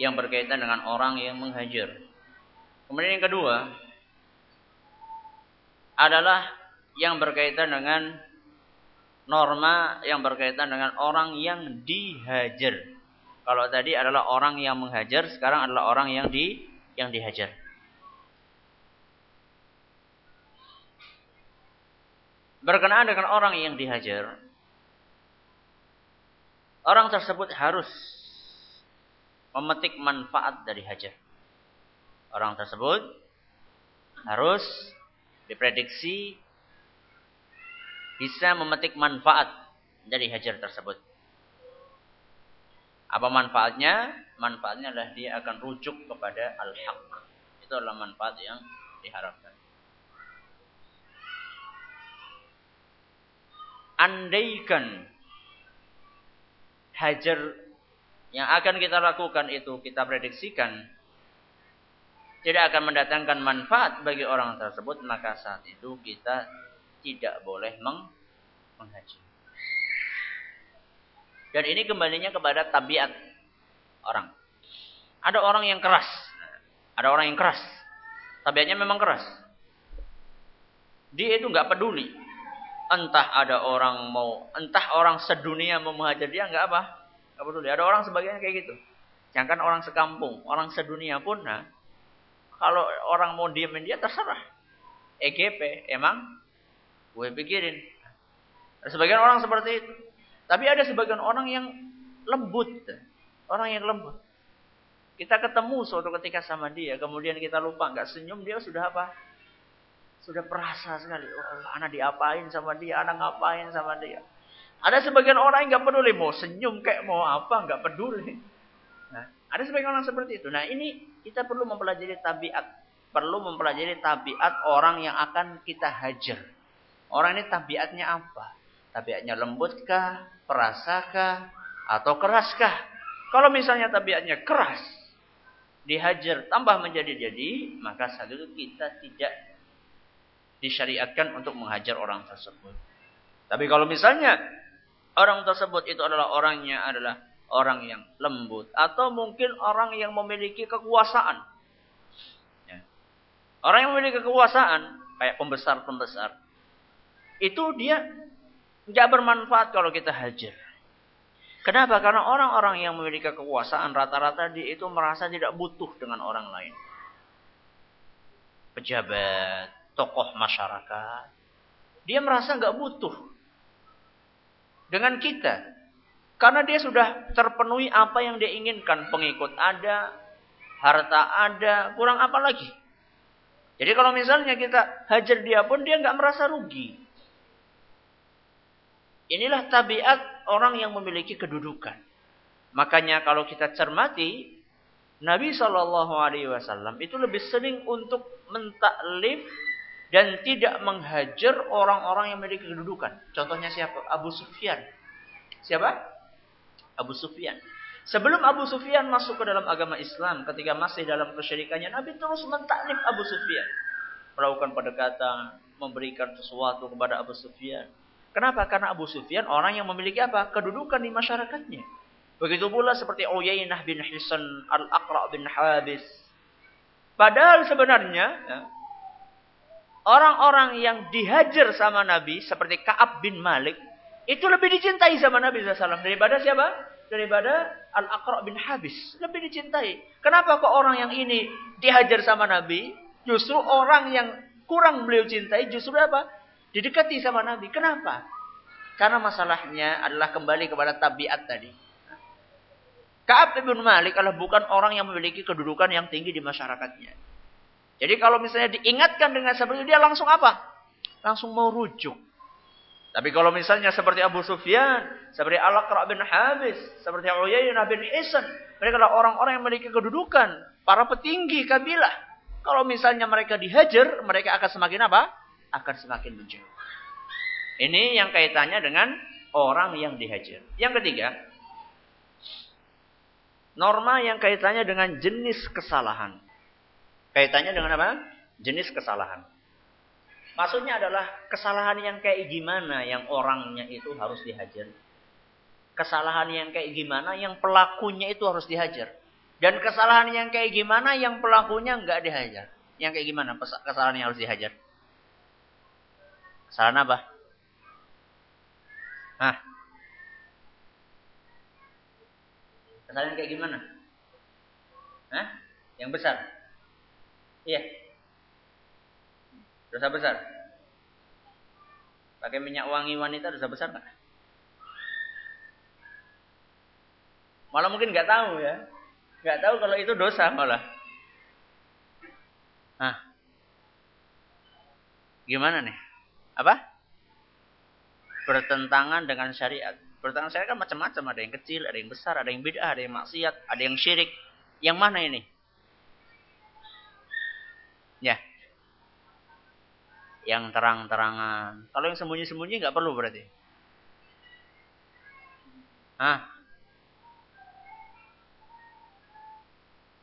Yang berkaitan dengan orang yang menghajar. Kemudian yang kedua. Adalah yang berkaitan dengan norma yang berkaitan dengan orang yang dihajar. Kalau tadi adalah orang yang menghajar, sekarang adalah orang yang di yang dihajar. Berkenaan dengan orang yang dihajar, orang tersebut harus memetik manfaat dari hajar. Orang tersebut harus diprediksi bisa memetik manfaat dari hajar tersebut. Apa manfaatnya? Manfaatnya adalah dia akan rujuk kepada al-haq. Itu adalah manfaat yang diharapkan. Andaikan hajar yang akan kita lakukan itu kita prediksikan tidak akan mendatangkan manfaat bagi orang tersebut maka saat itu kita tidak boleh meng menghaji. Dan ini kembalinya kepada tabiat orang. Ada orang yang keras. Ada orang yang keras. Tabiatnya memang keras. Dia itu nggak peduli. Entah ada orang mau, entah orang sedunia mau menghajar dia nggak apa, nggak peduli. Ada orang sebagian kayak gitu. Jangan orang sekampung, orang sedunia pun, nah, kalau orang mau diemin dia terserah. EGP, emang Gue pikirin. Ada sebagian orang seperti itu. Tapi ada sebagian orang yang lembut. Orang yang lembut. Kita ketemu suatu ketika sama dia. Kemudian kita lupa nggak senyum. Dia sudah apa? Sudah perasa sekali. Oh, anak diapain sama dia. Anak ngapain sama dia. Ada sebagian orang yang nggak peduli. Mau senyum kayak mau apa. nggak peduli. Nah, ada sebagian orang seperti itu. Nah ini kita perlu mempelajari tabiat. Perlu mempelajari tabiat orang yang akan kita hajar. Orang ini tabiatnya apa? Tabiatnya lembutkah, perasakah, atau keraskah? Kalau misalnya tabiatnya keras, dihajar tambah menjadi jadi, maka saat itu kita tidak disyariatkan untuk menghajar orang tersebut. Tapi kalau misalnya orang tersebut itu adalah orangnya adalah orang yang lembut atau mungkin orang yang memiliki kekuasaan. Ya. Orang yang memiliki kekuasaan kayak pembesar-pembesar itu dia nggak bermanfaat kalau kita hajar. Kenapa? Karena orang-orang yang memiliki kekuasaan rata-rata dia itu merasa tidak butuh dengan orang lain. Pejabat, tokoh masyarakat, dia merasa nggak butuh dengan kita. Karena dia sudah terpenuhi apa yang dia inginkan. Pengikut ada, harta ada, kurang apa lagi? Jadi kalau misalnya kita hajar dia pun dia nggak merasa rugi. Inilah tabiat orang yang memiliki kedudukan. Makanya kalau kita cermati, Nabi Wasallam itu lebih sering untuk mentaklif dan tidak menghajar orang-orang yang memiliki kedudukan. Contohnya siapa? Abu Sufyan. Siapa? Abu Sufyan. Sebelum Abu Sufyan masuk ke dalam agama Islam, ketika masih dalam kesyirikannya, Nabi terus mentaklif Abu Sufyan. Melakukan pendekatan, memberikan sesuatu kepada Abu Sufyan. Kenapa? Karena Abu Sufyan orang yang memiliki apa? Kedudukan di masyarakatnya. Begitu pula seperti Uyainah bin Hisan, Al-Aqra bin Habis. Padahal sebenarnya, ya, orang-orang yang dihajar sama Nabi, seperti Ka'ab bin Malik, itu lebih dicintai sama Nabi SAW daripada siapa? Daripada Al-Aqra bin Habis. Lebih dicintai. Kenapa kok orang yang ini dihajar sama Nabi? Justru orang yang kurang beliau cintai justru apa? Didekati sama Nabi. Kenapa? Karena masalahnya adalah kembali kepada tabiat tadi. Ka'ab bin Malik adalah bukan orang yang memiliki kedudukan yang tinggi di masyarakatnya. Jadi kalau misalnya diingatkan dengan seperti itu, dia langsung apa? Langsung mau rujuk. Tapi kalau misalnya seperti Abu Sufyan, seperti Al-Aqra bin Habis, seperti Uyainah bin Hisan, mereka adalah orang-orang yang memiliki kedudukan, para petinggi kabilah. Kalau misalnya mereka dihajar, mereka akan semakin apa? Akan semakin menjauh. Ini yang kaitannya dengan orang yang dihajar. Yang ketiga, norma yang kaitannya dengan jenis kesalahan. Kaitannya dengan apa? Jenis kesalahan. Maksudnya adalah kesalahan yang kayak gimana yang orangnya itu harus dihajar. Kesalahan yang kayak gimana yang pelakunya itu harus dihajar. Dan kesalahan yang kayak gimana yang pelakunya nggak dihajar. Yang kayak gimana kesalahan yang harus dihajar? Kesalahan apa? Hah? Kesalahan kayak gimana? Hah? Yang besar? Iya. Dosa besar. Pakai minyak wangi wanita dosa besar nggak? Malah mungkin nggak tahu ya. Nggak tahu kalau itu dosa malah. Nah. Gimana nih? Apa? Bertentangan dengan syariat. Bertentangan syariat kan macam-macam. Ada yang kecil, ada yang besar, ada yang bid'ah, ada yang maksiat, ada yang syirik. Yang mana ini? Ya, yang terang-terangan. Kalau yang sembunyi-sembunyi nggak perlu berarti. Hah?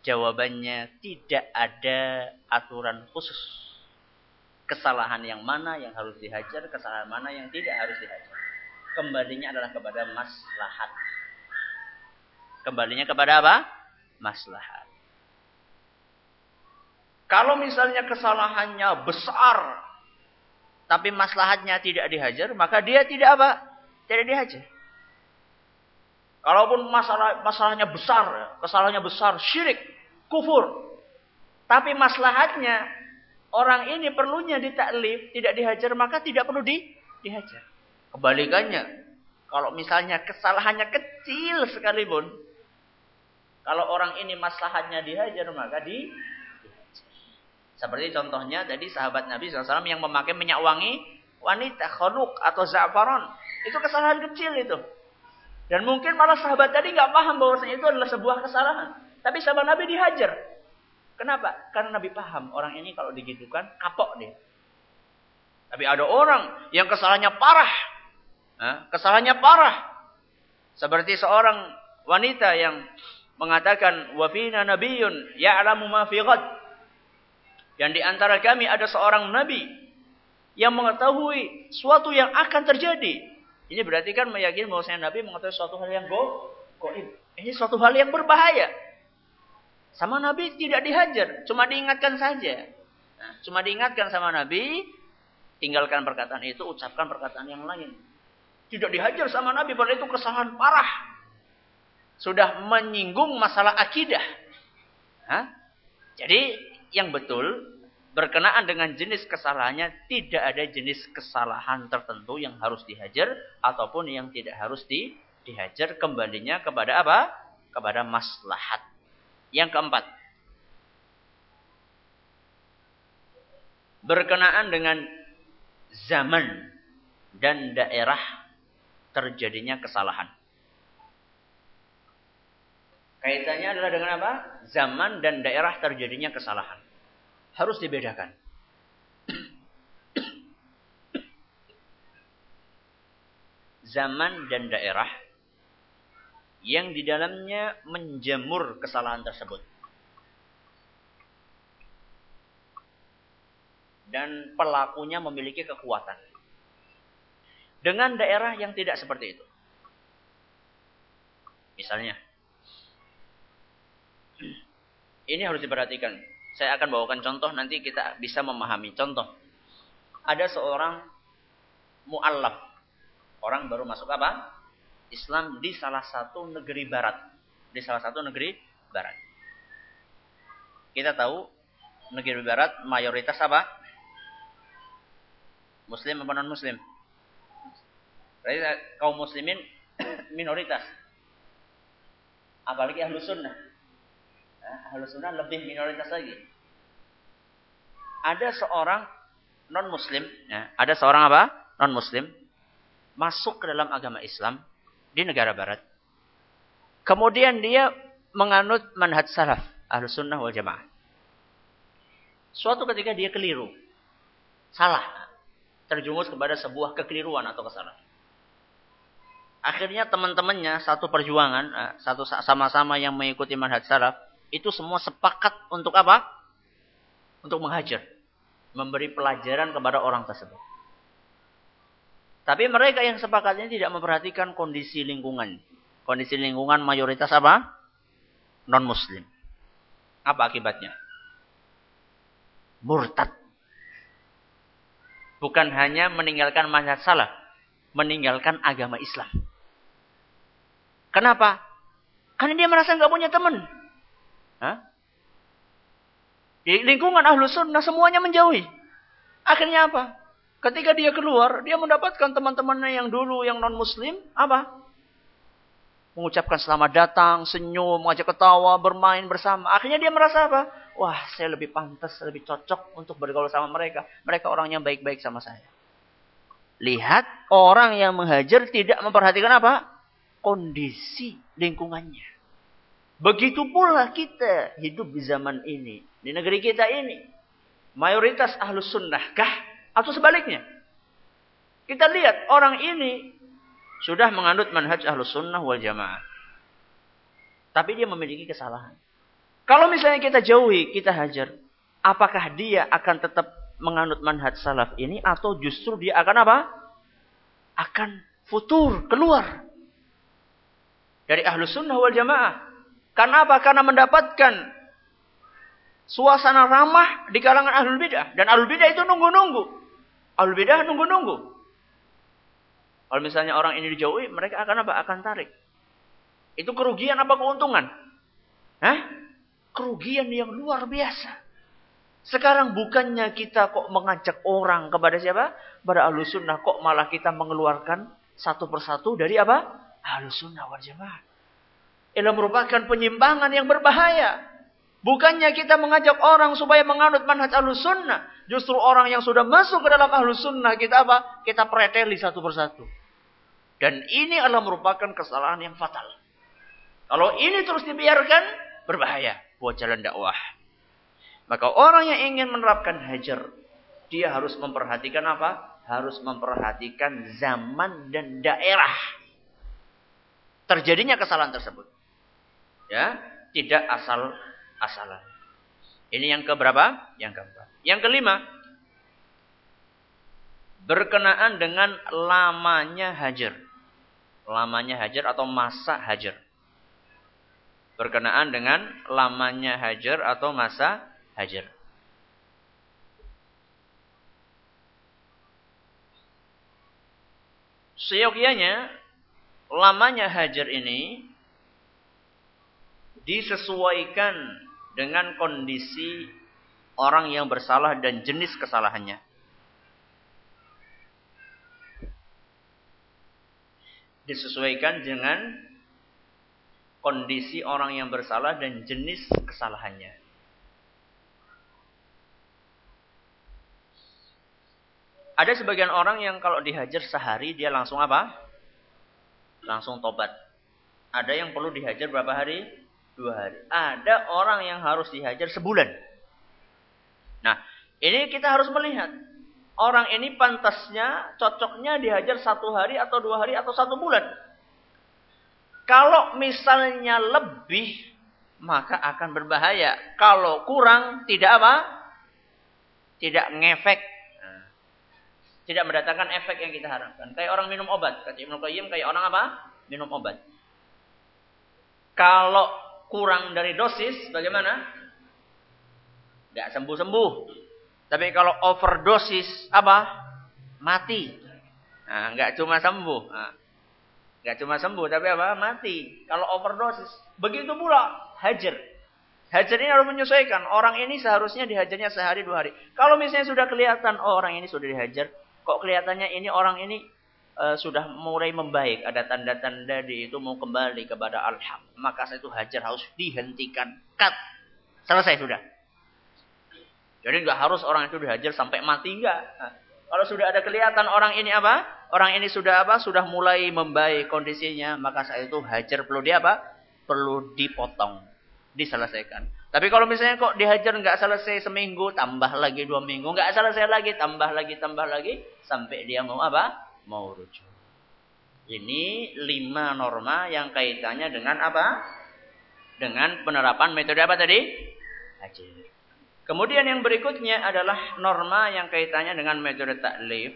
Jawabannya tidak ada aturan khusus. Kesalahan yang mana yang harus dihajar, kesalahan mana yang tidak harus dihajar. Kembalinya adalah kepada maslahat. Kembalinya kepada apa? Maslahat. Kalau misalnya kesalahannya besar, tapi maslahatnya tidak dihajar, maka dia tidak apa? Tidak dihajar. Kalaupun masalah masalahnya besar, kesalahannya besar, syirik, kufur. Tapi maslahatnya orang ini perlunya ditaklif, tidak dihajar, maka tidak perlu di, dihajar. Kebalikannya, kalau misalnya kesalahannya kecil sekalipun, kalau orang ini maslahatnya dihajar, maka di, seperti contohnya tadi sahabat Nabi SAW yang memakai minyak wangi wanita, khonuk atau za'faron. Itu kesalahan kecil itu. Dan mungkin malah sahabat tadi nggak paham bahwasanya itu adalah sebuah kesalahan. Tapi sahabat Nabi dihajar. Kenapa? Karena Nabi paham orang ini kalau digitukan kapok dia. Tapi ada orang yang kesalahannya parah. Kesalahannya parah. Seperti seorang wanita yang mengatakan wafina nabiyun ya'lamu ma fi. Dan di antara kami ada seorang nabi yang mengetahui suatu yang akan terjadi. Ini berarti kan meyakini bahwasanya nabi mengetahui suatu hal yang go goib. Ini suatu hal yang berbahaya. Sama nabi tidak dihajar, cuma diingatkan saja. Nah, cuma diingatkan sama nabi, tinggalkan perkataan itu, ucapkan perkataan yang lain. Tidak dihajar sama nabi, padahal itu kesalahan parah. Sudah menyinggung masalah akidah. Hah? Jadi yang betul berkenaan dengan jenis kesalahannya tidak ada jenis kesalahan tertentu yang harus dihajar ataupun yang tidak harus di, dihajar kembalinya kepada apa? Kepada maslahat. Yang keempat. Berkenaan dengan zaman dan daerah terjadinya kesalahan. Kaitannya adalah dengan apa? Zaman dan daerah terjadinya kesalahan. Harus dibedakan. Zaman dan daerah yang di dalamnya menjemur kesalahan tersebut. Dan pelakunya memiliki kekuatan. Dengan daerah yang tidak seperti itu. Misalnya, ini harus diperhatikan. Saya akan bawakan contoh nanti kita bisa memahami. Contoh. Ada seorang mu'allaf. Orang baru masuk apa? Islam di salah satu negeri barat. Di salah satu negeri barat. Kita tahu negeri barat mayoritas apa? Muslim apa non muslim? Berarti kaum muslimin minoritas. Apalagi ahlu sunnah. Ahlu sunnah lebih minoritas lagi. Ada seorang non muslim, ya, ada seorang apa? Non muslim masuk ke dalam agama Islam di negara barat. Kemudian dia menganut manhaj salaf, ahlu sunnah wal jamaah. Suatu ketika dia keliru, salah, terjumus kepada sebuah kekeliruan atau kesalahan. Akhirnya teman-temannya satu perjuangan, eh, satu sama-sama yang mengikuti manhaj salaf, itu semua sepakat untuk apa? Untuk menghajar. Memberi pelajaran kepada orang tersebut. Tapi mereka yang sepakatnya tidak memperhatikan kondisi lingkungan. Kondisi lingkungan mayoritas apa? Non-muslim. Apa akibatnya? Murtad. Bukan hanya meninggalkan manhaj salah. Meninggalkan agama Islam. Kenapa? Karena dia merasa nggak punya teman. Hah? Di lingkungan ahlu sunnah semuanya menjauhi. Akhirnya apa? Ketika dia keluar, dia mendapatkan teman-temannya yang dulu yang non muslim, apa? Mengucapkan selamat datang, senyum, mengajak ketawa, bermain bersama. Akhirnya dia merasa apa? Wah, saya lebih pantas, lebih cocok untuk bergaul sama mereka. Mereka orangnya baik-baik sama saya. Lihat orang yang menghajar tidak memperhatikan apa? Kondisi lingkungannya. Begitu pula kita hidup di zaman ini. Di negeri kita ini. Mayoritas ahlus sunnah kah? Atau sebaliknya? Kita lihat orang ini sudah menganut manhaj ahlus sunnah wal jamaah. Tapi dia memiliki kesalahan. Kalau misalnya kita jauhi, kita hajar. Apakah dia akan tetap menganut manhaj salaf ini? Atau justru dia akan apa? Akan futur, keluar. Dari ahlus sunnah wal jamaah. Karena apa? Karena mendapatkan suasana ramah di kalangan ahlul bidah. Dan ahlul bidah itu nunggu-nunggu. Ahlul bidah nunggu-nunggu. Kalau misalnya orang ini dijauhi, mereka akan apa? Akan tarik. Itu kerugian apa keuntungan? Hah? Kerugian yang luar biasa. Sekarang bukannya kita kok mengajak orang kepada siapa? Pada ahlu sunnah. Kok malah kita mengeluarkan satu persatu dari apa? Ahlu sunnah wal. Ini merupakan penyimpangan yang berbahaya. Bukannya kita mengajak orang supaya menganut manhaj ahlus sunnah. Justru orang yang sudah masuk ke dalam ahlus sunnah kita apa? Kita preteli satu persatu. Dan ini adalah merupakan kesalahan yang fatal. Kalau ini terus dibiarkan, berbahaya buat jalan dakwah. Maka orang yang ingin menerapkan hajar, dia harus memperhatikan apa? Harus memperhatikan zaman dan daerah. Terjadinya kesalahan tersebut. Ya, tidak asal-asalan. Ini yang keberapa? Yang keempat. Yang kelima, berkenaan dengan lamanya hajar. Lamanya hajar atau masa hajar. Berkenaan dengan lamanya hajar atau masa hajar. Seyogianya lamanya hajar ini disesuaikan dengan kondisi orang yang bersalah dan jenis kesalahannya. Disesuaikan dengan kondisi orang yang bersalah dan jenis kesalahannya. Ada sebagian orang yang kalau dihajar sehari dia langsung apa? Langsung tobat. Ada yang perlu dihajar berapa hari? Dua hari. Ada orang yang harus dihajar sebulan. Nah, ini kita harus melihat. Orang ini pantasnya, cocoknya dihajar satu hari atau dua hari atau satu bulan. Kalau misalnya lebih, maka akan berbahaya. Kalau kurang, tidak apa? Tidak ngefek tidak mendatangkan efek yang kita harapkan. Kayak orang minum obat. Kata Ibnu Qayyim kayak orang apa? Minum obat. Kalau kurang dari dosis, bagaimana? Gak sembuh-sembuh. Tapi kalau overdosis, apa? Mati. Nah, gak cuma sembuh. Nah, gak cuma sembuh, tapi apa? Mati. Kalau overdosis. Begitu pula hajar. Hajar ini harus menyesuaikan. Orang ini seharusnya dihajarnya sehari dua hari. Kalau misalnya sudah kelihatan, oh orang ini sudah dihajar, kok kelihatannya ini orang ini uh, sudah mulai membaik, ada tanda-tanda di itu mau kembali kepada al-haq, maka saya itu hajar harus dihentikan, cut, selesai sudah. Jadi nggak harus orang itu dihajar sampai mati enggak. Nah, kalau sudah ada kelihatan orang ini apa? Orang ini sudah apa? Sudah mulai membaik kondisinya, maka saya itu hajar perlu dia apa? Perlu dipotong, diselesaikan. Tapi kalau misalnya kok dihajar nggak selesai seminggu, tambah lagi dua minggu, nggak selesai lagi, tambah lagi, tambah lagi, sampai dia mau apa? Mau rujuk. Ini lima norma yang kaitannya dengan apa? Dengan penerapan metode apa tadi? Hajar. Kemudian yang berikutnya adalah norma yang kaitannya dengan metode taklif.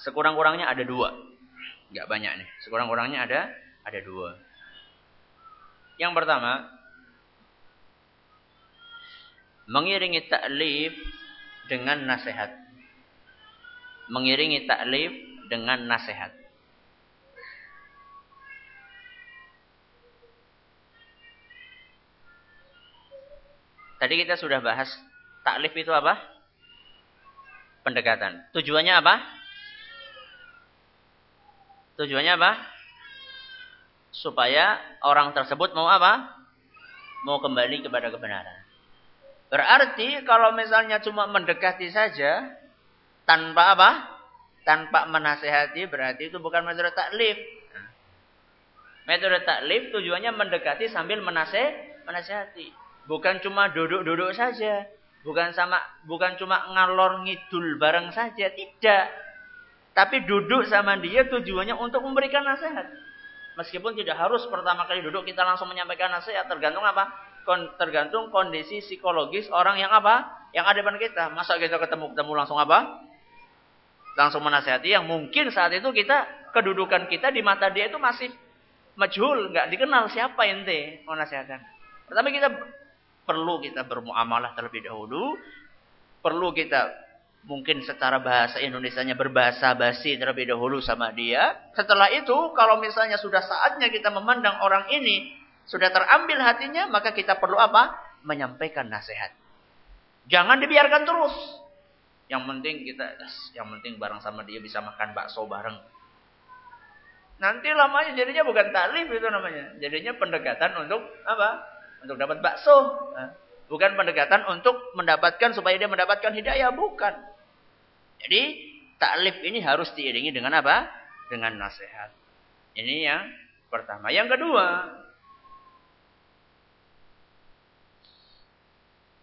Sekurang-kurangnya ada dua. Nggak banyak nih. Sekurang-kurangnya ada ada dua. Yang pertama, mengiringi taklif dengan nasihat. Mengiringi taklif dengan nasihat. Tadi kita sudah bahas taklif itu apa? Pendekatan. Tujuannya apa? Tujuannya apa? Supaya orang tersebut mau apa? Mau kembali kepada kebenaran. Berarti kalau misalnya cuma mendekati saja tanpa apa? Tanpa menasehati berarti itu bukan metode taklif. Metode taklif tujuannya mendekati sambil menaseh, menasehati. Bukan cuma duduk-duduk saja. Bukan sama bukan cuma ngalor ngidul bareng saja, tidak. Tapi duduk sama dia tujuannya untuk memberikan nasihat. Meskipun tidak harus pertama kali duduk kita langsung menyampaikan nasihat, tergantung apa? tergantung kondisi psikologis orang yang apa? Yang ada depan kita. Masa kita ketemu-ketemu langsung apa? Langsung menasihati yang mungkin saat itu kita kedudukan kita di mata dia itu masih majhul, nggak dikenal siapa ente mau nasihatkan. Pertama kita perlu kita bermuamalah terlebih dahulu, perlu kita mungkin secara bahasa Indonesia-nya berbahasa basi terlebih dahulu sama dia. Setelah itu kalau misalnya sudah saatnya kita memandang orang ini sudah terambil hatinya, maka kita perlu apa? Menyampaikan nasihat. Jangan dibiarkan terus. Yang penting kita, yang penting bareng sama dia bisa makan bakso bareng. Nanti lamanya jadinya bukan taklif itu namanya. Jadinya pendekatan untuk apa? Untuk dapat bakso. Bukan pendekatan untuk mendapatkan supaya dia mendapatkan hidayah. Bukan. Jadi taklif ini harus diiringi dengan apa? Dengan nasihat. Ini yang pertama. Yang kedua,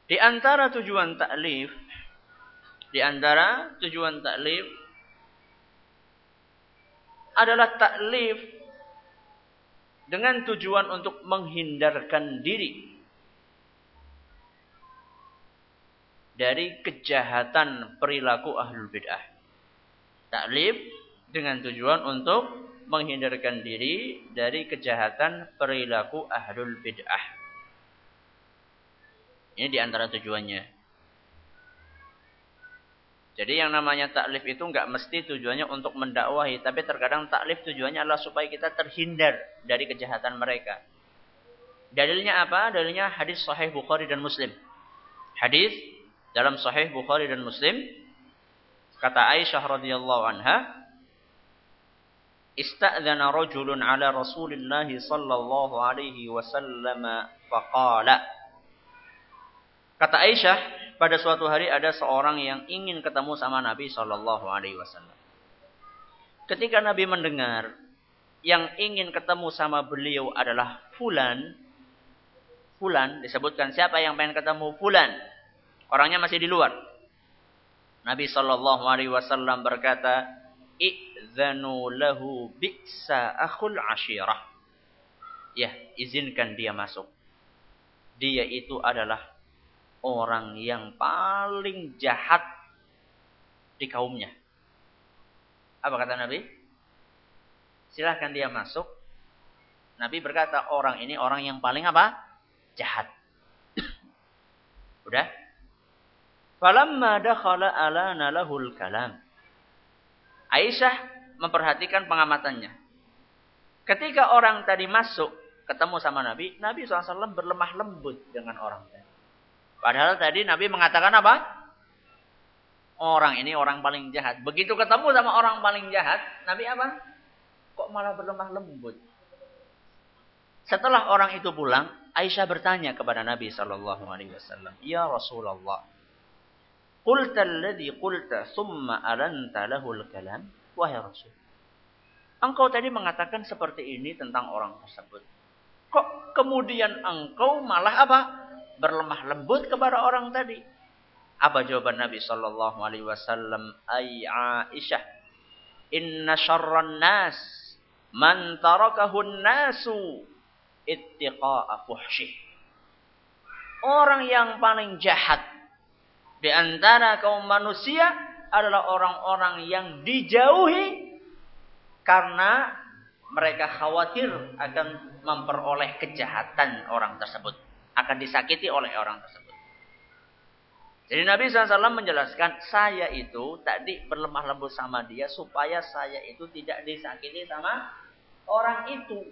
Di antara tujuan taklif, di antara tujuan taklif adalah taklif dengan tujuan untuk menghindarkan diri dari kejahatan perilaku ahlul bid'ah. Taklif dengan tujuan untuk menghindarkan diri dari kejahatan perilaku ahlul bid'ah. Ini di antara tujuannya. Jadi yang namanya taklif itu nggak mesti tujuannya untuk mendakwahi, tapi terkadang taklif tujuannya adalah supaya kita terhindar dari kejahatan mereka. Dalilnya apa? Dalilnya hadis Sahih Bukhari dan Muslim. Hadis dalam Sahih Bukhari dan Muslim kata Aisyah radhiyallahu anha, ista'dzana rajulun ala Rasulillah sallallahu alaihi wasallam faqala Kata Aisyah, pada suatu hari ada seorang yang ingin ketemu sama Nabi sallallahu alaihi wasallam. Ketika Nabi mendengar yang ingin ketemu sama beliau adalah fulan, fulan disebutkan siapa yang pengen ketemu fulan. Orangnya masih di luar. Nabi sallallahu alaihi wasallam berkata, "Idzanu lahu bi'sa akhul ashirah." Ya, izinkan dia masuk. Dia itu adalah orang yang paling jahat di kaumnya. Apa kata Nabi? Silahkan dia masuk. Nabi berkata orang ini orang yang paling apa? Jahat. Udah? Falamma dakhala alana lahul kalam. Aisyah memperhatikan pengamatannya. Ketika orang tadi masuk ketemu sama Nabi, Nabi SAW berlemah lembut dengan orang tadi. Padahal tadi Nabi mengatakan apa? Orang ini orang paling jahat. Begitu ketemu sama orang paling jahat, Nabi apa? Kok malah berlemah lembut? Setelah orang itu pulang, Aisyah bertanya kepada Nabi Shallallahu Alaihi Wasallam, Ya Rasulullah, Qulta alladhi qulta summa alanta lahul kalam. Wahai Rasul. Engkau tadi mengatakan seperti ini tentang orang tersebut. Kok kemudian engkau malah apa? Berlemah lembut kepada orang tadi. Apa jawaban Nabi sallallahu alaihi wasallam? Ai Aisyah, "Inna syarran nas man tarakahun nasu ittiqa'a fuhsyih." Orang yang paling jahat di antara kaum manusia adalah orang-orang yang dijauhi karena mereka khawatir akan memperoleh kejahatan orang tersebut akan disakiti oleh orang tersebut. Jadi Nabi SAW menjelaskan, saya itu tadi berlemah lembut sama dia supaya saya itu tidak disakiti sama orang itu.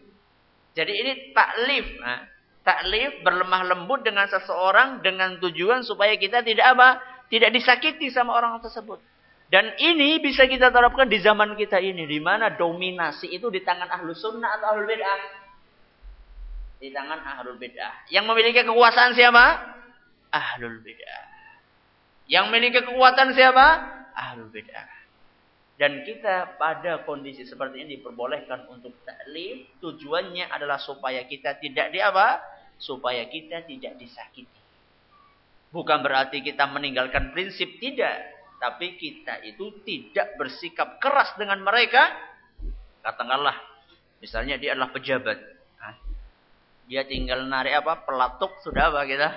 Jadi ini taklif. Nah, taklif berlemah lembut dengan seseorang dengan tujuan supaya kita tidak apa? Tidak disakiti sama orang tersebut. Dan ini bisa kita terapkan di zaman kita ini. Di mana dominasi itu di tangan ahlu sunnah atau ahlu bid'ah di tangan ahlul bid'ah. Yang memiliki kekuasaan siapa? Ahlul bid'ah. Yang memiliki kekuatan siapa? Ahlul bid'ah. Dan kita pada kondisi seperti ini diperbolehkan untuk taklif. Tujuannya adalah supaya kita tidak di apa? Supaya kita tidak disakiti. Bukan berarti kita meninggalkan prinsip tidak. Tapi kita itu tidak bersikap keras dengan mereka. Katakanlah. Misalnya dia adalah pejabat dia tinggal narik apa? Pelatuk sudah apa kita?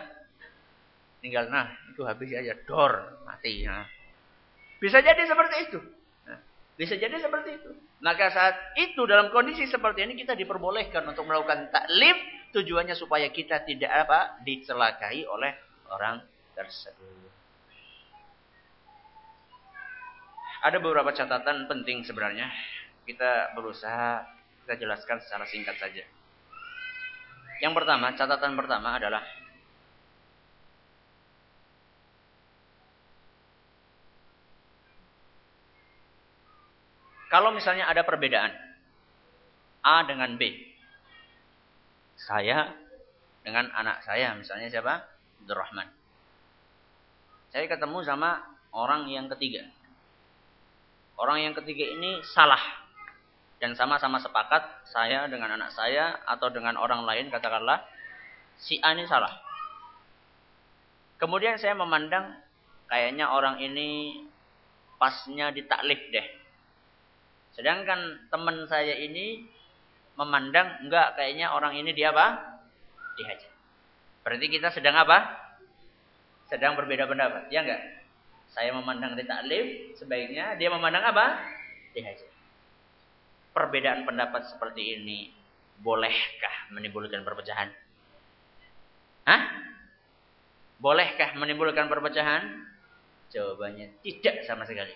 Tinggal nah, itu habis aja dor, mati. Nah. Bisa jadi seperti itu. Bisa jadi seperti itu. Maka saat itu dalam kondisi seperti ini kita diperbolehkan untuk melakukan taklif tujuannya supaya kita tidak apa dicelakai oleh orang tersebut. Ada beberapa catatan penting sebenarnya. Kita berusaha kita jelaskan secara singkat saja. Yang pertama, catatan pertama adalah kalau misalnya ada perbedaan A dengan B. Saya dengan anak saya, misalnya siapa? Abdurrahman. Saya ketemu sama orang yang ketiga. Orang yang ketiga ini salah dan sama-sama sepakat saya dengan anak saya atau dengan orang lain katakanlah si A ini salah. Kemudian saya memandang kayaknya orang ini pasnya ditaklif deh. Sedangkan teman saya ini memandang enggak kayaknya orang ini dia apa? Dihajar. Berarti kita sedang apa? Sedang berbeda pendapat, ya enggak? Saya memandang ditaklif, sebaiknya dia memandang apa? Dihajar perbedaan pendapat seperti ini bolehkah menimbulkan perpecahan? Hah? Bolehkah menimbulkan perpecahan? Jawabannya tidak sama sekali.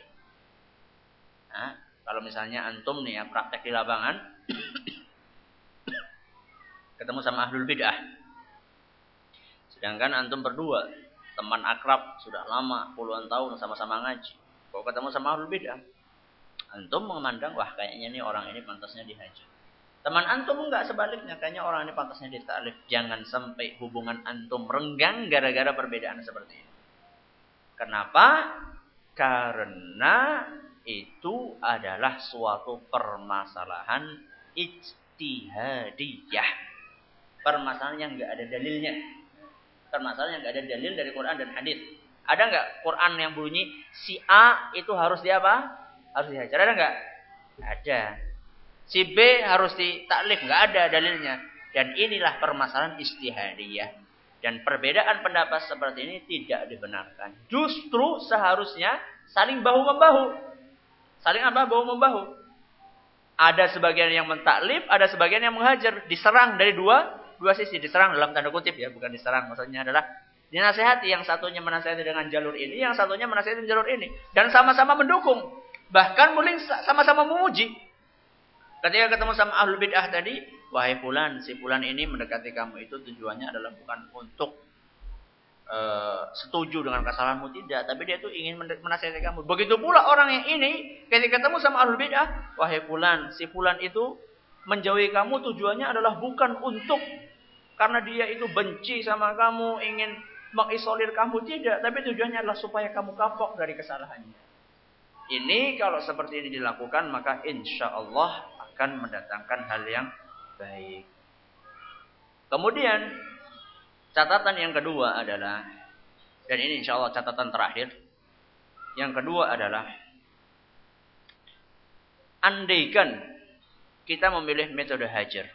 Hah? Kalau misalnya antum nih ya praktek di lapangan ketemu sama ahlul bid'ah. Sedangkan antum berdua teman akrab sudah lama puluhan tahun sama-sama ngaji. Kok ketemu sama ahlul bid'ah? Antum memandang, wah kayaknya ini orang ini pantasnya dihajar. Teman antum enggak sebaliknya, kayaknya orang ini pantasnya ditaklif. Jangan sampai hubungan antum renggang gara-gara perbedaan seperti ini. Kenapa? Karena itu adalah suatu permasalahan ijtihadiyah. Permasalahan yang enggak ada dalilnya. Permasalahan yang enggak ada dalil dari Quran dan hadis. Ada enggak Quran yang bunyi si A itu harus di apa? Harus dihajar. Ada enggak? Ada. Si B harus ditaklif. Enggak ada dalilnya. Dan inilah permasalahan istihadiyah. Dan perbedaan pendapat seperti ini tidak dibenarkan. Justru seharusnya saling bahu-membahu. Saling apa? Bahu-membahu. Ada sebagian yang mentaklif, ada sebagian yang menghajar. Diserang dari dua dua sisi. Diserang dalam tanda kutip ya, bukan diserang. Maksudnya adalah dinasehati. Yang satunya menasehati dengan jalur ini, yang satunya menasehati dengan jalur ini. Dan sama-sama mendukung. Bahkan mungkin sama-sama memuji. Ketika ketemu sama ahlul bid'ah tadi, wahai fulan, si fulan ini mendekati kamu itu tujuannya adalah bukan untuk uh, setuju dengan kesalahanmu tidak, tapi dia itu ingin menasihati kamu. Begitu pula orang yang ini ketika ketemu sama ahlul bid'ah, wahai fulan, si fulan itu menjauhi kamu tujuannya adalah bukan untuk karena dia itu benci sama kamu, ingin mengisolir kamu tidak, tapi tujuannya adalah supaya kamu kapok dari kesalahannya. Ini kalau seperti ini dilakukan maka insya Allah akan mendatangkan hal yang baik. Kemudian catatan yang kedua adalah dan ini insya Allah catatan terakhir. Yang kedua adalah andaikan kita memilih metode hajar.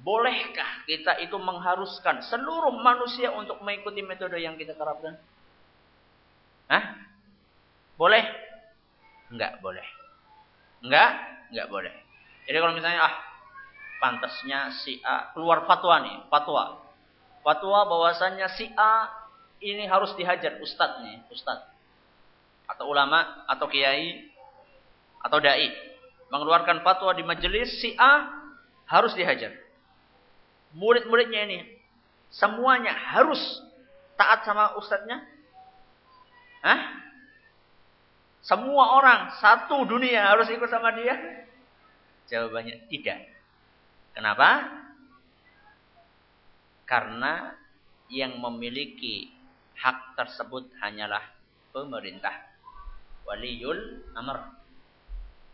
Bolehkah kita itu mengharuskan seluruh manusia untuk mengikuti metode yang kita terapkan? Hah? Boleh? Enggak boleh. Enggak? nggak boleh. Jadi kalau misalnya ah pantasnya si A keluar fatwa nih, fatwa. Fatwa bahwasannya si A ini harus dihajar ustadz nih, ustadz. Atau ulama atau kiai atau dai mengeluarkan fatwa di majelis si A harus dihajar. Murid-muridnya ini semuanya harus taat sama ustadznya. Hah? Semua orang satu dunia harus ikut sama dia? Jawabannya tidak. Kenapa? Karena yang memiliki hak tersebut hanyalah pemerintah. Waliul amr.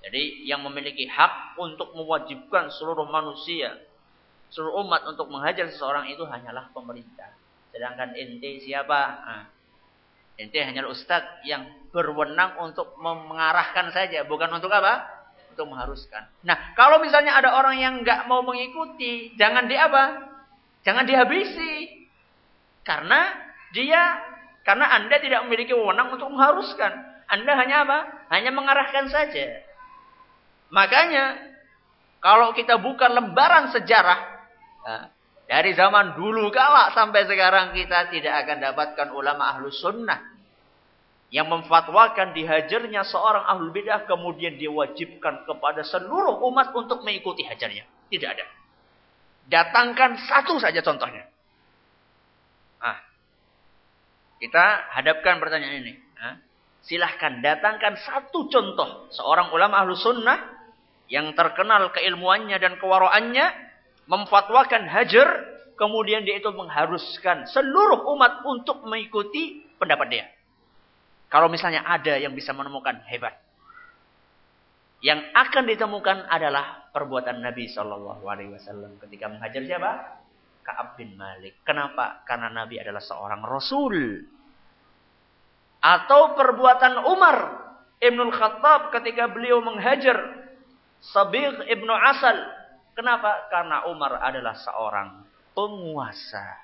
Jadi yang memiliki hak untuk mewajibkan seluruh manusia, seluruh umat untuk menghajar seseorang itu hanyalah pemerintah. Sedangkan ente siapa? Nah, ente hanyalah ustadz yang berwenang untuk mengarahkan saja, bukan untuk apa? Untuk mengharuskan. Nah, kalau misalnya ada orang yang nggak mau mengikuti, jangan di apa? Jangan dihabisi. Karena dia, karena Anda tidak memiliki wewenang untuk mengharuskan. Anda hanya apa? Hanya mengarahkan saja. Makanya, kalau kita buka lembaran sejarah, nah, dari zaman dulu kala sampai sekarang kita tidak akan dapatkan ulama ahlus sunnah yang memfatwakan dihajarnya seorang ahlul bidah kemudian diwajibkan kepada seluruh umat untuk mengikuti hajarnya. Tidak ada. Datangkan satu saja contohnya. Ah, kita hadapkan pertanyaan ini. Ah, silahkan datangkan satu contoh seorang ulama ahlu sunnah yang terkenal keilmuannya dan kewaraannya memfatwakan hajar kemudian dia itu mengharuskan seluruh umat untuk mengikuti pendapat dia. Kalau misalnya ada yang bisa menemukan hebat. Yang akan ditemukan adalah perbuatan Nabi Shallallahu Alaihi Wasallam ketika menghajar siapa? Kaab bin Malik. Kenapa? Karena Nabi adalah seorang Rasul. Atau perbuatan Umar Ibnul Khattab ketika beliau menghajar Sabir Ibnu Asal. Kenapa? Karena Umar adalah seorang penguasa.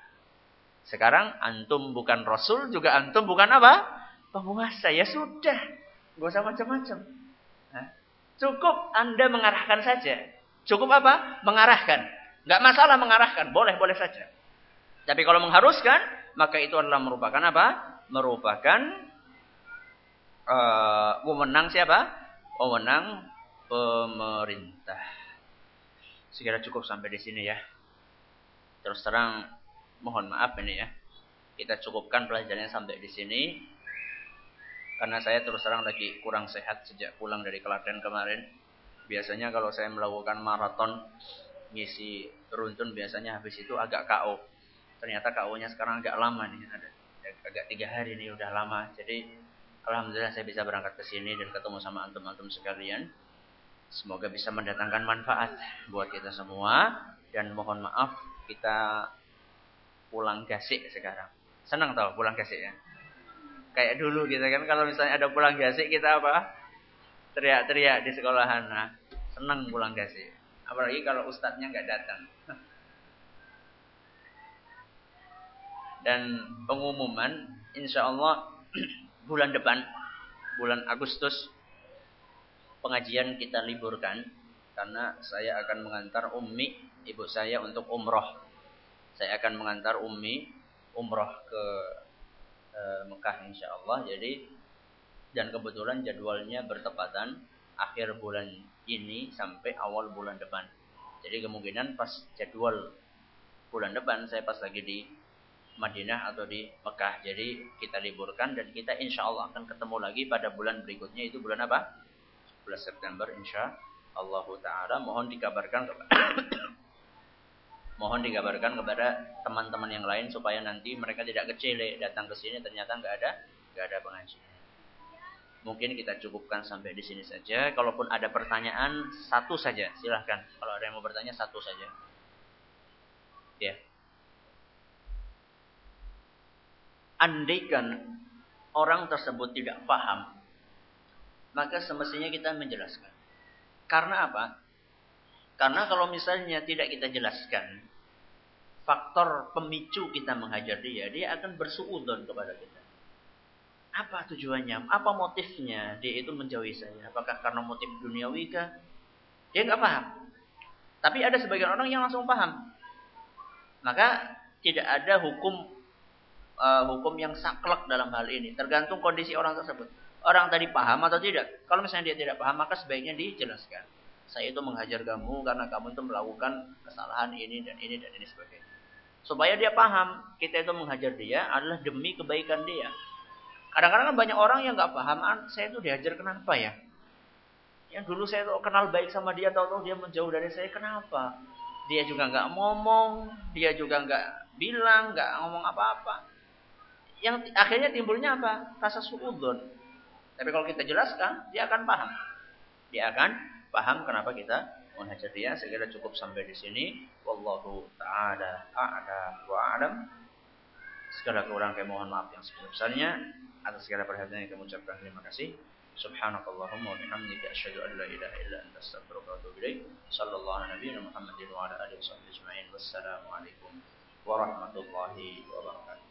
Sekarang antum bukan Rasul, juga antum bukan apa? Penguasa ya sudah, gak usah macam-macam. cukup Anda mengarahkan saja. Cukup apa? Mengarahkan. Gak masalah mengarahkan, boleh-boleh saja. Tapi kalau mengharuskan, maka itu adalah merupakan apa? Merupakan uh, siapa? Wewenang pemerintah. Segera cukup sampai di sini ya. Terus terang mohon maaf ini ya. Kita cukupkan pelajarannya sampai di sini. Karena saya terus terang lagi kurang sehat sejak pulang dari Klaten kemarin. Biasanya kalau saya melakukan maraton ngisi beruntun biasanya habis itu agak KO. Ternyata KO-nya sekarang agak lama nih, ada agak tiga hari ini udah lama. Jadi alhamdulillah saya bisa berangkat ke sini dan ketemu sama antum-antum sekalian. Semoga bisa mendatangkan manfaat buat kita semua dan mohon maaf kita pulang gasik sekarang. Senang tau pulang gasik ya? Kayak dulu kita kan kalau misalnya ada pulang gasik kita apa? Teriak-teriak di sekolahan. Nah, senang pulang gasik. Apalagi kalau ustadznya nggak datang. Dan pengumuman insya Allah bulan depan, bulan Agustus, pengajian kita liburkan karena saya akan mengantar ummi ibu saya untuk umroh. Saya akan mengantar ummi umroh ke e, Mekah insya Allah. Jadi dan kebetulan jadwalnya bertepatan akhir bulan ini sampai awal bulan depan. Jadi kemungkinan pas jadwal bulan depan saya pas lagi di Madinah atau di Mekah. Jadi kita liburkan dan kita insya Allah akan ketemu lagi pada bulan berikutnya itu bulan apa? Bulan September insya Allah Taala. Mohon dikabarkan kepada mohon dikabarkan kepada teman-teman yang lain supaya nanti mereka tidak kecil datang ke sini ternyata nggak ada nggak ada pengajian. Mungkin kita cukupkan sampai di sini saja. Kalaupun ada pertanyaan, satu saja. Silahkan. Kalau ada yang mau bertanya, satu saja. Ya. Andaikan orang tersebut tidak paham, maka semestinya kita menjelaskan. Karena apa? Karena kalau misalnya tidak kita jelaskan, faktor pemicu kita menghajar dia, dia akan bersuudon kepada kita. Apa tujuannya? Apa motifnya dia itu menjauhi saya? Apakah karena motif duniawi kah? Dia nggak paham. Tapi ada sebagian orang yang langsung paham. Maka tidak ada hukum uh, hukum yang saklek dalam hal ini. Tergantung kondisi orang tersebut. Orang tadi paham atau tidak. Kalau misalnya dia tidak paham, maka sebaiknya dijelaskan. Saya itu menghajar kamu karena kamu itu melakukan kesalahan ini dan ini dan ini sebagainya. Supaya dia paham, kita itu menghajar dia adalah demi kebaikan dia. Kadang-kadang kan banyak orang yang nggak paham, ah, saya itu diajar kenapa ya? Yang dulu saya tuh kenal baik sama dia, tahu-tahu dia menjauh dari saya, kenapa? Dia juga nggak ngomong, dia juga nggak bilang, nggak ngomong apa-apa. Yang akhirnya timbulnya apa? Rasa suudon. Tapi kalau kita jelaskan, dia akan paham. Dia akan paham kenapa kita menghajar dia. Segera cukup sampai di sini. Wallahu ta'ala a'lam. Segala kurang kami mohon maaf yang sebesar-besarnya atas segala perhatian yang kami ucapkan terima kasih. Subhanakallahumma wa bihamdika asyhadu an la ilaha illa anta astaghfiruka wa atubu ilaik. Sallallahu ala nabiyyina Muhammadin wa ala alihi wa sahbihi ajma'in. Wassalamu alaikum warahmatullahi wabarakatuh.